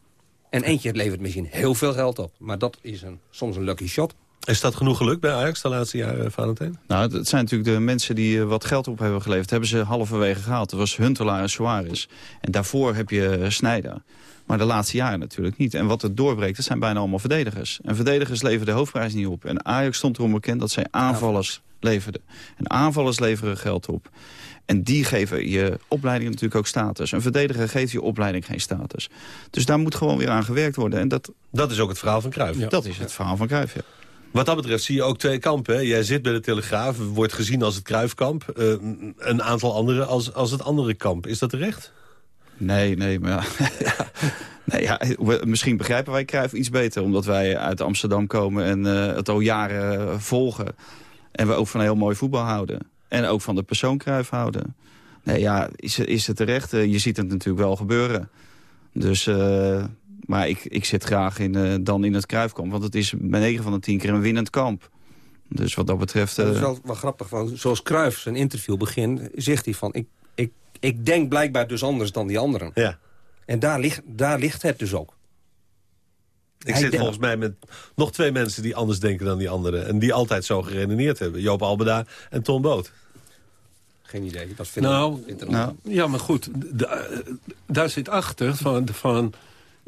Speaker 12: En eentje levert misschien heel veel geld op. Maar dat is een, soms een lucky shot.
Speaker 8: Is dat genoeg gelukt bij Ajax de laatste jaren, Valentijn?
Speaker 11: Nou, het zijn natuurlijk de mensen die eh, wat geld op hebben geleverd. hebben ze halverwege gehaald. Dat was Huntelaar en Suarez. En daarvoor heb je eh, Snijder. Maar de laatste jaren natuurlijk niet. En wat het doorbreekt, dat zijn bijna allemaal verdedigers. En verdedigers leveren de hoofdprijs niet op. En Ajax stond erom bekend dat zij aanvallers leverden. En aanvallers leveren geld op. En die geven je opleiding natuurlijk ook status. Een verdediger geeft je opleiding geen status. Dus daar moet gewoon weer aan gewerkt worden. En dat,
Speaker 8: dat is ook het verhaal van Cruijff.
Speaker 11: Dat is het verhaal van Cruijff, ja.
Speaker 8: Wat dat betreft zie je ook twee kampen. Jij zit bij de Telegraaf, wordt gezien als het Kruifkamp. Uh, een aantal anderen als, als het andere kamp. Is dat terecht?
Speaker 11: Nee, nee, maar nee, ja, misschien begrijpen wij Kruif iets beter... omdat wij uit Amsterdam komen en uh, het al jaren volgen. En we ook van heel mooi voetbal houden. En ook van de persoon Kruif houden. Nee, ja, is, is het terecht? Uh, je ziet het natuurlijk wel gebeuren. Dus... Maar ik, ik zit graag in, uh, dan in het Kruifkamp. Want het is bij 9 van de 10 keer een winnend kamp. Dus wat dat betreft... Uh...
Speaker 12: Dat is wel, wel grappig. Van, zoals Kruif zijn interview begint, zegt hij van... Ik, ik, ik denk blijkbaar dus anders dan die anderen.
Speaker 8: Ja.
Speaker 12: En daar ligt, daar ligt het dus ook.
Speaker 8: Ik hij zit volgens mij met nog twee mensen die anders denken dan die anderen. En die altijd zo geredeneerd hebben. Joop Albeda en Tom Boot.
Speaker 12: Geen idee. Dat vind
Speaker 7: nou,
Speaker 12: ik
Speaker 7: nou, ja, maar goed. daar zit achter van... van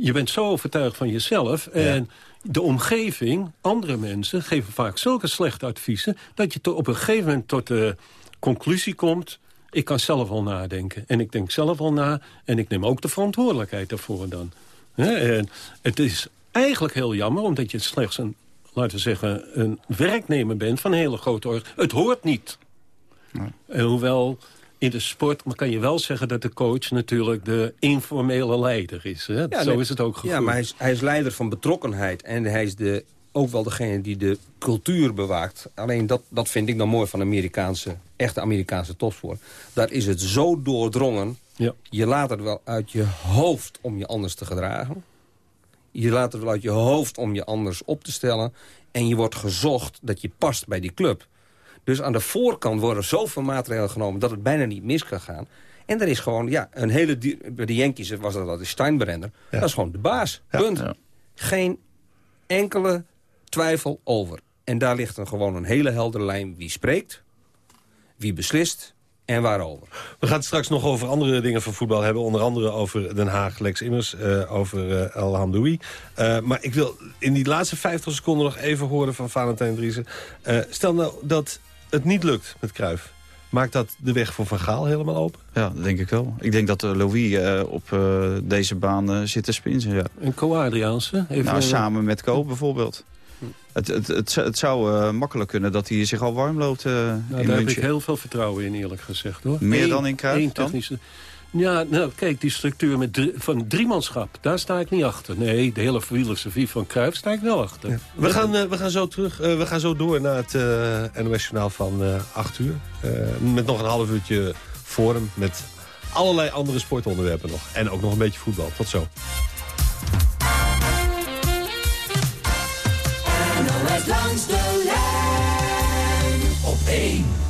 Speaker 7: je bent zo overtuigd van jezelf. En de omgeving, andere mensen, geven vaak zulke slechte adviezen... dat je op een gegeven moment tot de conclusie komt... ik kan zelf al nadenken. En ik denk zelf al na en ik neem ook de verantwoordelijkheid daarvoor dan. En het is eigenlijk heel jammer, omdat je slechts een... laten we zeggen, een werknemer bent van een hele grote orde. Het hoort niet. Hoewel in de sport kan je wel zeggen dat de coach natuurlijk de informele leider is. Hè? Ja, Zo is het ook gegroeid.
Speaker 12: Ja, maar hij is, hij is leider van betrokkenheid. En hij is de, ook wel degene die de cultuur bewaakt. Alleen dat, dat vind ik dan mooi van Amerikaanse, echte Amerikaanse topsport. Daar is het zo doordrongen.
Speaker 7: Ja.
Speaker 12: Je laat het wel uit je hoofd om je anders te gedragen. Je laat het wel uit je hoofd om je anders op te stellen. En je wordt gezocht dat je past bij die club. Dus aan de voorkant worden zoveel maatregelen genomen... dat het bijna niet mis kan gaan. En er is gewoon, ja, een hele... Bij de Yankees was dat, dat de Steinbrenner. Dat is gewoon de baas. Punt. Ja. Geen enkele twijfel over. En daar ligt dan gewoon een hele heldere lijn. Wie spreekt, wie beslist en waarover.
Speaker 8: We gaan het straks nog over andere dingen van voetbal hebben. Onder andere over Den Haag, Lex Immers, uh, over uh, El Hamdoui. Uh, maar ik wil in die laatste 50 seconden nog even horen van Valentijn Driessen. stel nou dat het niet lukt met Kruif. Maakt dat de weg voor Van Gaal helemaal open?
Speaker 11: Ja, dat denk ik wel. Ik denk dat Louis uh, op uh, deze baan uh, zit te spinsen. Ja.
Speaker 7: En Co-Adriaanse?
Speaker 11: Nou, samen met Co bijvoorbeeld. Het, het, het, het zou uh, makkelijk kunnen dat hij zich al warm loopt uh,
Speaker 7: nou,
Speaker 11: in
Speaker 7: Daar heb ik heel veel vertrouwen in, eerlijk gezegd. hoor.
Speaker 11: Meer Eén, dan in Kruijff
Speaker 7: technische... Ja, nou, kijk, die structuur met drie, van driemanschap, daar sta ik niet achter. Nee, de hele filosofie van Cruijff sta ik wel achter.
Speaker 8: Ja. We, gaan, uh, we gaan zo terug, uh, we gaan zo door naar het uh, NOS-journaal van 8 uur. met nog een half uurtje forum met allerlei andere sportonderwerpen nog. En ook nog een beetje voetbal. Tot zo.
Speaker 16: NOS langs de lijn op 1.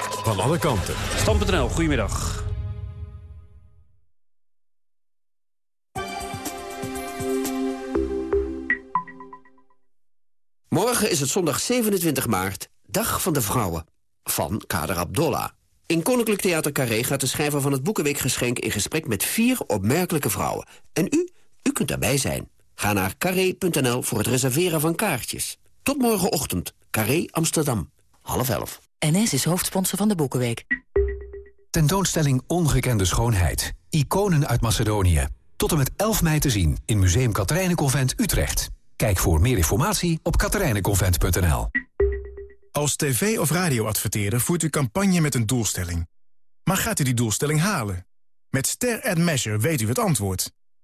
Speaker 6: van alle kanten.
Speaker 2: Stam.nl, goedemiddag.
Speaker 17: Morgen is het zondag 27 maart, Dag van de Vrouwen, van Kader Abdollah. In Koninklijk Theater Carré gaat de schrijver van het Boekenweekgeschenk... in gesprek met vier opmerkelijke vrouwen. En u, u kunt daarbij zijn. Ga naar carré.nl voor het reserveren van kaartjes. Tot morgenochtend, Carré Amsterdam, half elf.
Speaker 18: NS is hoofdsponsor van de Boekenweek.
Speaker 19: Tentoonstelling Ongekende Schoonheid. Iconen uit Macedonië. Tot en met 11 mei te zien in Museum Katerijnenconvent Utrecht. Kijk voor meer informatie op katerijnenconvent.nl.
Speaker 20: Als tv- of radioadverteerder voert u campagne met een doelstelling. Maar gaat u die doelstelling halen? Met Ster Ad Measure weet u het antwoord.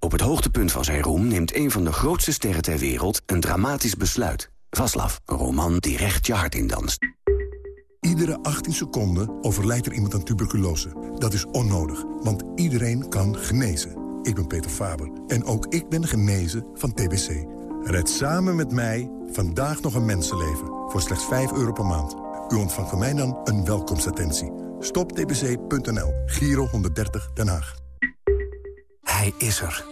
Speaker 21: Op het hoogtepunt van zijn roem neemt een van de grootste sterren ter wereld... een dramatisch besluit. Vaslav, een roman die recht je hart indanst.
Speaker 22: Iedere 18 seconden overlijdt er iemand aan tuberculose. Dat is onnodig, want iedereen kan genezen. Ik ben Peter Faber en ook ik ben genezen van TBC. Red samen met mij vandaag nog een mensenleven voor slechts 5 euro per maand. U ontvangt van mij dan een welkomstattentie. Stoptbc.nl, Giro 130 Den Haag.
Speaker 19: Hij is er.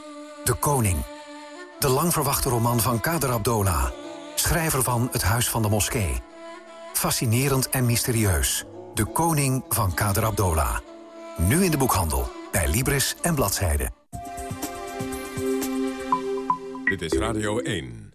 Speaker 19: De koning. De lang verwachte roman van Kader Abdola. Schrijver van Het Huis van de Moskee. Fascinerend en mysterieus. De koning van Kader Abdola. Nu in de boekhandel. Bij Libris en Bladzijde.
Speaker 6: Dit is Radio 1.